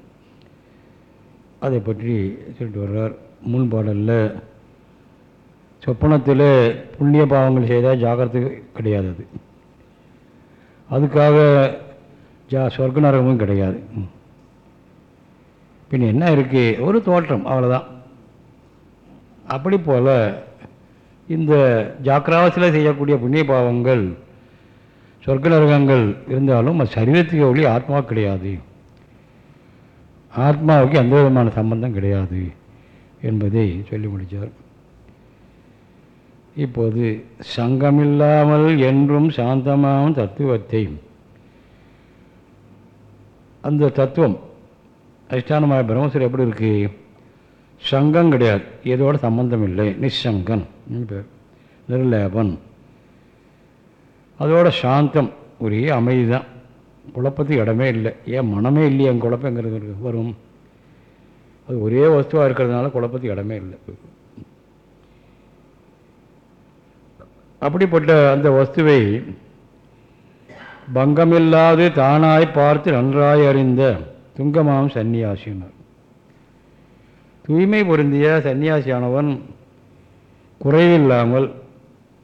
அதை பற்றி சொல்லிட்டு வர்றார். முன் பாடலில் சொப்பனத்தில் புண்ணிய பாவங்கள் செய்தால் ஜாகிரத்து கிடையாது அது. அதுக்காக ஜா சொர்க்க நரகமும் கிடையாது. பின் என்ன இருக்குது ஒரு தோற்றம் அவ்வளோதான் அப்படி போல் இந்த ஜாக்கிராவசியில் செய்யக்கூடிய புண்ணிய பாவங்கள் சொர்க்க நரகங்கள் இருந்தாலும் அது சரீரத்துக்கு ஒளி ஆத்மா கிடையாது. ஆத்மாவுக்கு எந்த விதமான சம்பந்தம் கிடையாது என்பதை சொல்லி முடித்தார் இப்போது சங்கமில்லாமல் என்றும் சாந்தமாகும் தத்துவத்தை. அந்த தத்துவம் அதிஷ்டானமாக பிரம்மசர் எப்படி இருக்கு? சங்கம் கிடையாது. எதோட சம்பந்தம் இல்லை. நிசங்கன் பேர். நிர்லேபன் அதோட சாந்தம் ஒரே அமைதி தான் குழப்பத்துக்கு இடமே இல்லை. ஏன் மனமே இல்லையே என் குழப்பங்கிறது வரும். அது ஒரே வஸ்துவாக இருக்கிறதுனால குழப்பத்துக்கு இடமே இல்லை. அப்படிப்பட்ட அந்த வஸ்துவை பங்கமில்லாது தானாய் பார்த்து நன்றாய் அறிந்த துங்கமாம் சந்நியாசினார் தூய்மை பொருந்திய சன்னியாசியானவன் குறைவில்லாமல்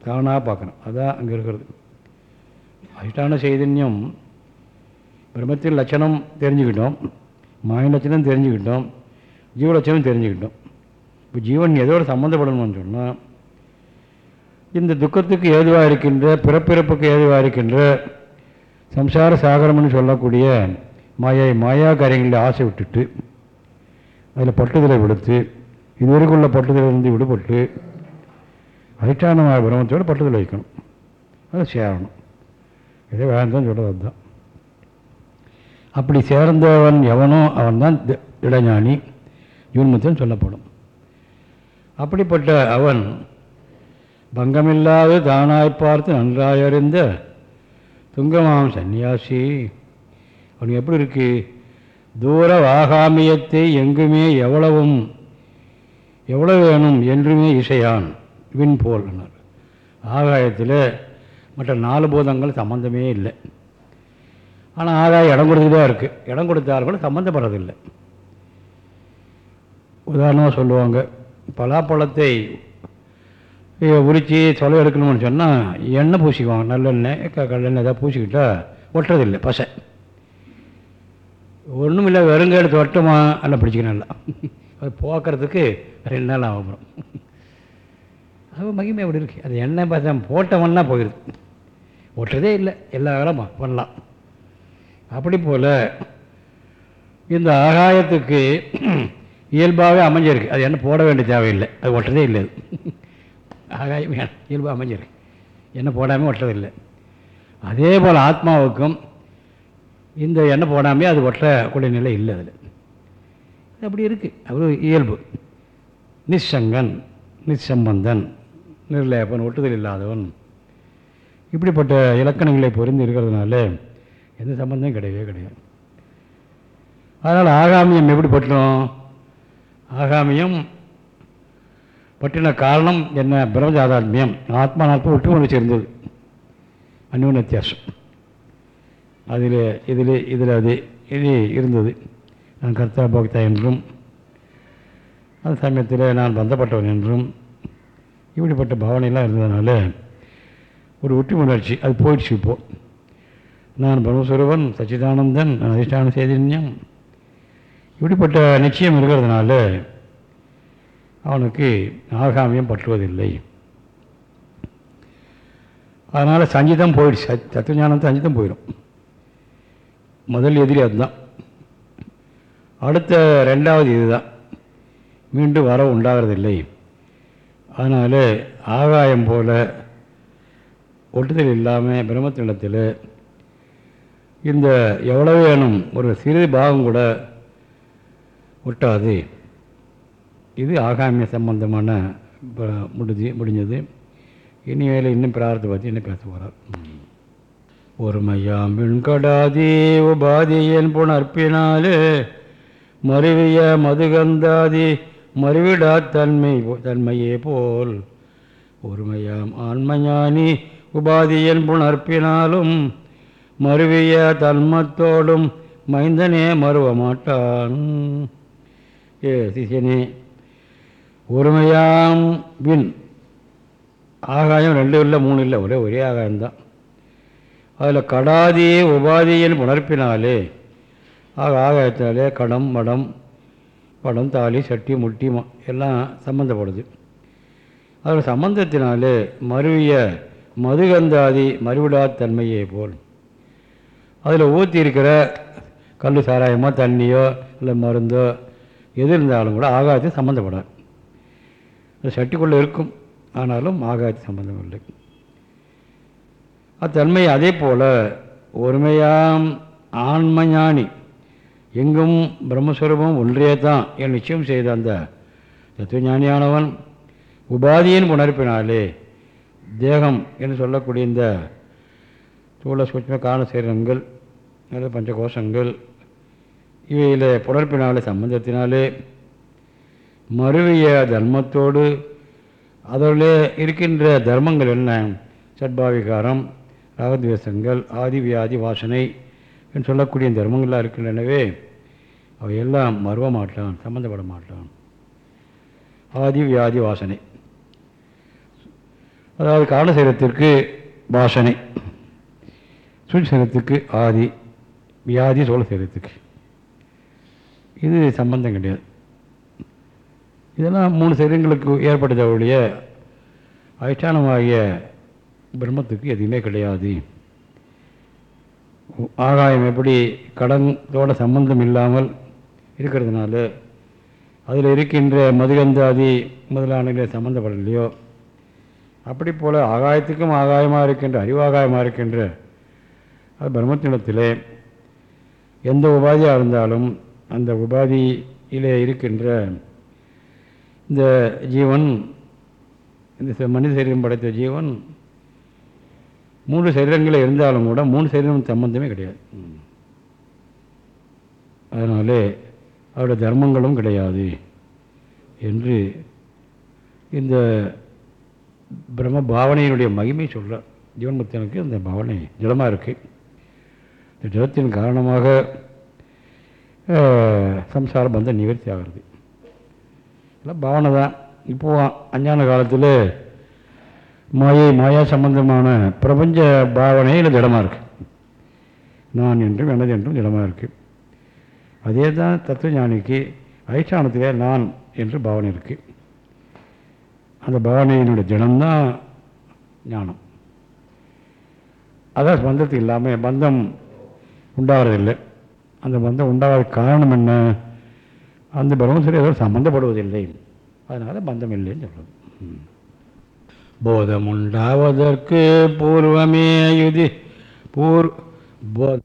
தானாக பார்க்கணும். அதான் அங்கே இருக்கிறது. அதிஷ்டான சைதன்யம். பிரம்மத்தின் லட்சணம் தெரிஞ்சுக்கிட்டோம். மாய லட்சணம் தெரிஞ்சுக்கிட்டோம். ஜீவ லட்சணம் தெரிஞ்சுக்கிட்டோம். இப்போ ஜீவன் எதோடு சம்மந்தப்படணும்னு சொன்னால் இந்த துக்கத்துக்கு ஏதுவாக இருக்கின்ற பிறப்பிறப்புக்கு ஏதுவாக இருக்கின்ற சம்சார சாகரம்னு சொல்லக்கூடிய மாயை மாயா காரியங்களில் ஆசை விட்டுட்டு அதில் பட்டுதலை விடுத்து இதுவரைக்கும் உள்ள பட்டுதலிருந்து விடுபட்டு அதிஷ்டானமாக பிரம்மத்தோடு பட்டுதல் வைக்கணும். அதை சேரணும். இதே வேண்டாம் சொல்கிறது அதுதான். அப்படி சேர்ந்தவன் எவனோ அவன் தான் இடைஞானி ஜூன்மத்தன் சொல்லப்படும். அப்படிப்பட்ட அவன் பங்கமில்லாது தானாய் பார்த்து நன்றாய் அறிந்த துங்கமாம் சன்னியாசி அவனுக்கு எப்படி இருக்கு? தூர ஆகாமியத்தை எங்குமே எவ்வளவும் எவ்வளவு வேணும் என்றுமே இசையான் விண் போல் ஆகாயத்தில் மற்ற நாலு பூதங்கள் சம்மந்தமே இல்லை. ஆனால் ஆகாயம் இடம் கொடுத்துதான் இருக்குது இடம் கொடுத்தாலும் கூட சம்மந்தப்படுறதில்லை உதாரணமாக சொல்லுவாங்க பலாப்பழத்தை உரித்து தொலை எடுக்கணும்னு சொன்னால் எண்ணெய் பூசிக்குவாங்க. நல்லெண்ணெய் க கடலெண்ணெய் ஏதாவது பூசிக்கிட்டால் ஒட்டுறதில்லை பசை. ஒன்றும் இல்லை வெறுங்காடு தொட்டமா? எல்லாம் பிடிச்சிக்கணும் நல்லா. அது போக்குறதுக்கு ரெண்டு நாள் ஆகும் அது மகிமை அப்படி இருக்குது அது என்ன பார்த்தா போட்டவன்னா போயிடுது. ஒட்டுறதே இல்லை. எல்லா காலம் பண்ணலாம். அப்படி போல் இந்த ஆகாயத்துக்கு இயல்பாகவே அமைஞ்சிருக்கு. அது என்ன போட வேண்டிய தேவையில்லை. அது ஒட்டுறதே இல்லை. அது ஆகாயம் இயல்பாக அமைஞ்சிருக்கு. என்ன போடாமல் ஒட்டுறதில்லை அதே போல் ஆத்மாவுக்கும் இந்த எண்ணெய் போடாமே அது ஒட்டக்கூடிய நிலை இல்லை அதில். அப்படி இருக்குது அவர் இயல்பு. நிச்சங்கன் நிச்சம்பந்தன் நிர்லேபன் ஒட்டுதல் இல்லாதவன். இப்படிப்பட்ட இலக்கணங்களை பொருந்து இருக்கிறதுனால எந்த சம்பந்தம் கிடையவே கிடையாது. அதனால் ஆகாமியம் எப்படி பட்டணும் ஆகாமியம் பட்டின காரணம் என்ன? பிரம்மஜாதாத்மியம். ஆத்மா நாற்பது ஒட்டு சேர்ந்தது அந்யோன வித்தியாசம் அதில் இதில் இதில் அது இது இருந்தது. நான் கர்த்தா போக்தா என்றும் அந்த சமயத்தில் நான் பந்தப்பட்டவன் என்றும் இப்படிப்பட்ட பாவனையெல்லாம் இருந்ததுனால ஒரு ஒற்றி உணர்ச்சி அது போயிடுச்சு இப்போது நான் பிரம்மஸ்வரூபன் சச்சிதானந்தன் நான் அதிஷ்டான சைதன்யம். இப்படிப்பட்ட நிச்சயம் இருக்கிறதுனால அவனுக்கு ஆகாமியம் பற்றுவதில்லை. அதனால் சஞ்சிதம் போயிடுச்சு. தத்துவஞானத்தை சஞ்சிதம் போயிடும். முதல் எதிரி அதுதான். அடுத்த ரெண்டாவது இதுதான். மீண்டும் வர உண்டாகிறதில்லை. அதனால் ஆகாயம் போல ஒட்டுதல் இல்லாமல் பிரம்மத்தினிடத்தில் இந்த எவ்வளவு வேணும் ஒரு சிறிது பாகம் கூட ஒட்டாது. இது ஆகாமிய சம்பந்தமான ப- முடிஞ்சு முடிஞ்சது. இனிமேல் இன்னும் பிரார்த்தத்தை பற்றி இன்னும் பேச போகிறார் ஒருமையாம் விண்கடாதி உபாதியன் புணர்ப்பினாலே மருவிய மதுகந்தாதி மறுவிடா தன்மை தன்மையே போல். ஒருமையாம் ஆன்மஞானி உபாதியன் புணர்ப்பினாலும் மருவிய தன்மத்தோடும் மைந்தனே மறுவ மாட்டான் ஏ சிஷியனே ஒருமையாம் வின் ஆகாயம் ரெண்டு இல்லை மூணு இல்லை ஒரே ஒரே ஆகாயம்தான். அதில் கடாதி உபாதியின் உணர்ப்பினாலே ஆக ஆகாயத்தினாலே கடம் மடம் படம் தாலி சட்டி முட்டி எல்லாம் சம்மந்தப்படுது அதில் சம்பந்தத்தினாலே மருவிய மதுகந்தாதி மறுவிடாத்தன்மையை போல். அதில் ஊற்றி இருக்கிற கல் சாராயமோ தண்ணியோ இல்லை மருந்தோ எது இருந்தாலும் கூட ஆகாயத்தை சம்மந்தப்படாது சட்டிக்குள்ளே இருக்கும் ஆனாலும் ஆகாயத்து சம்மந்தம் இல்லை அத்தன்மை அதே போல் ஒருமையாம் ஆன்மஞானி எங்கும் பிரம்மஸ்வரூபம் ஒன்றே தான் என் நிச்சயம் செய்த அந்த தத்துவஞானியானவன் உபாதியின் உணர்ப்பினாலே தேகம் என்று சொல்லக்கூடிய இந்த ஸ்தூல சூட்சம காரண சரீரங்கள் அல்லது பஞ்சகோஷங்கள் இவையில் புணர்ப்பினாலே சம்பந்தத்தினாலே மறுவிய தர்மத்தோடு அதில் இருக்கின்ற தர்மங்கள் என்ன? சட்பாவிகாரம் ராகத்வேஷங்கள் ஆதி வியாதி வாசனை என்று சொல்லக்கூடிய தர்மங்களாக இருக்கின்றனவே அவையெல்லாம் மறுவ மாட்டான் சம்மந்தப்பட மாட்டான் ஆதி வியாதி வாசனை. அதாவது காலசீரத்திற்கு வாசனை சூழ்சரத்துக்கு ஆதி வியாதி சோழசரத்துக்கு இது சம்பந்தம் கிடையாது. இதெல்லாம் மூணு சரீரங்களுக்கு ஏற்பட்டதை ஒழிய அதிஷ்டானமாகிய பிரம்மத்துக்கு எதுவுமே கிடையாது. ஆகாயம் எப்படி கடந்தோட சம்பந்தம் இல்லாமல் இருக்கிறதுனால அதில் இருக்கின்ற மதுகந்தாதி முதலானங்களே சம்மந்தப்படலையோ அப்படி போல் ஆகாயத்துக்கும் ஆகாயமாக இருக்கின்ற அறிவாகாயமாக இருக்கின்ற அது பிரம்மத்தினத்திலே எந்த உபாதியாக இருந்தாலும் அந்த உபாதியிலே இருக்கின்ற இந்த ஜீவன் இந்த ச- மனித சரீரம் படைத்த ஜீவன் மூன்று சரீரங்களில் இருந்தாலும் கூட மூணு சரீரம் சம்பந்தமே கிடையாது. அதனாலே அவருடைய தர்மங்களும் கிடையாது என்று இந்த பிரம்ம பாவனையினுடைய மகிமை சொல்கிறார் ஜீவன்முக்தனுக்கு அந்த பாவனை திடமாக இருக்குது இந்த ஜலத்தின் காரணமாக சம்சார பந்தம் நிவர்த்தி ஆகிறது. எல்லாம் பாவனை தான் இப்போது அஞ்ஞான காலத்தில் மாயை மாயா சம்பந்தமான பிரபஞ்ச பாவனையில் திடமாக இருக்குது நான் என்றும் எனது என்றும் திடமாக இருக்குது அதே தான் தத்துவ ஞானிக்கு அதிஷ்டானத்திலே நான் என்று பாவனை இருக்குது அந்த பாவனையினுடைய தினம்தான் ஞானம். அதான் பந்தத்துக்கு இல்லாமல் பந்தம் உண்டாகிறதில்லை அந்த பந்தம் உண்டாகாத காரணம் என்ன? அந்த பிரம்மசரி அதோடு சம்மந்தப்படுவதில்லை அதனால் பந்தம் இல்லைன்னு சொல்கிறது போதமுண்டாவதற்கு பூர்வமே யுதி. பூர் போத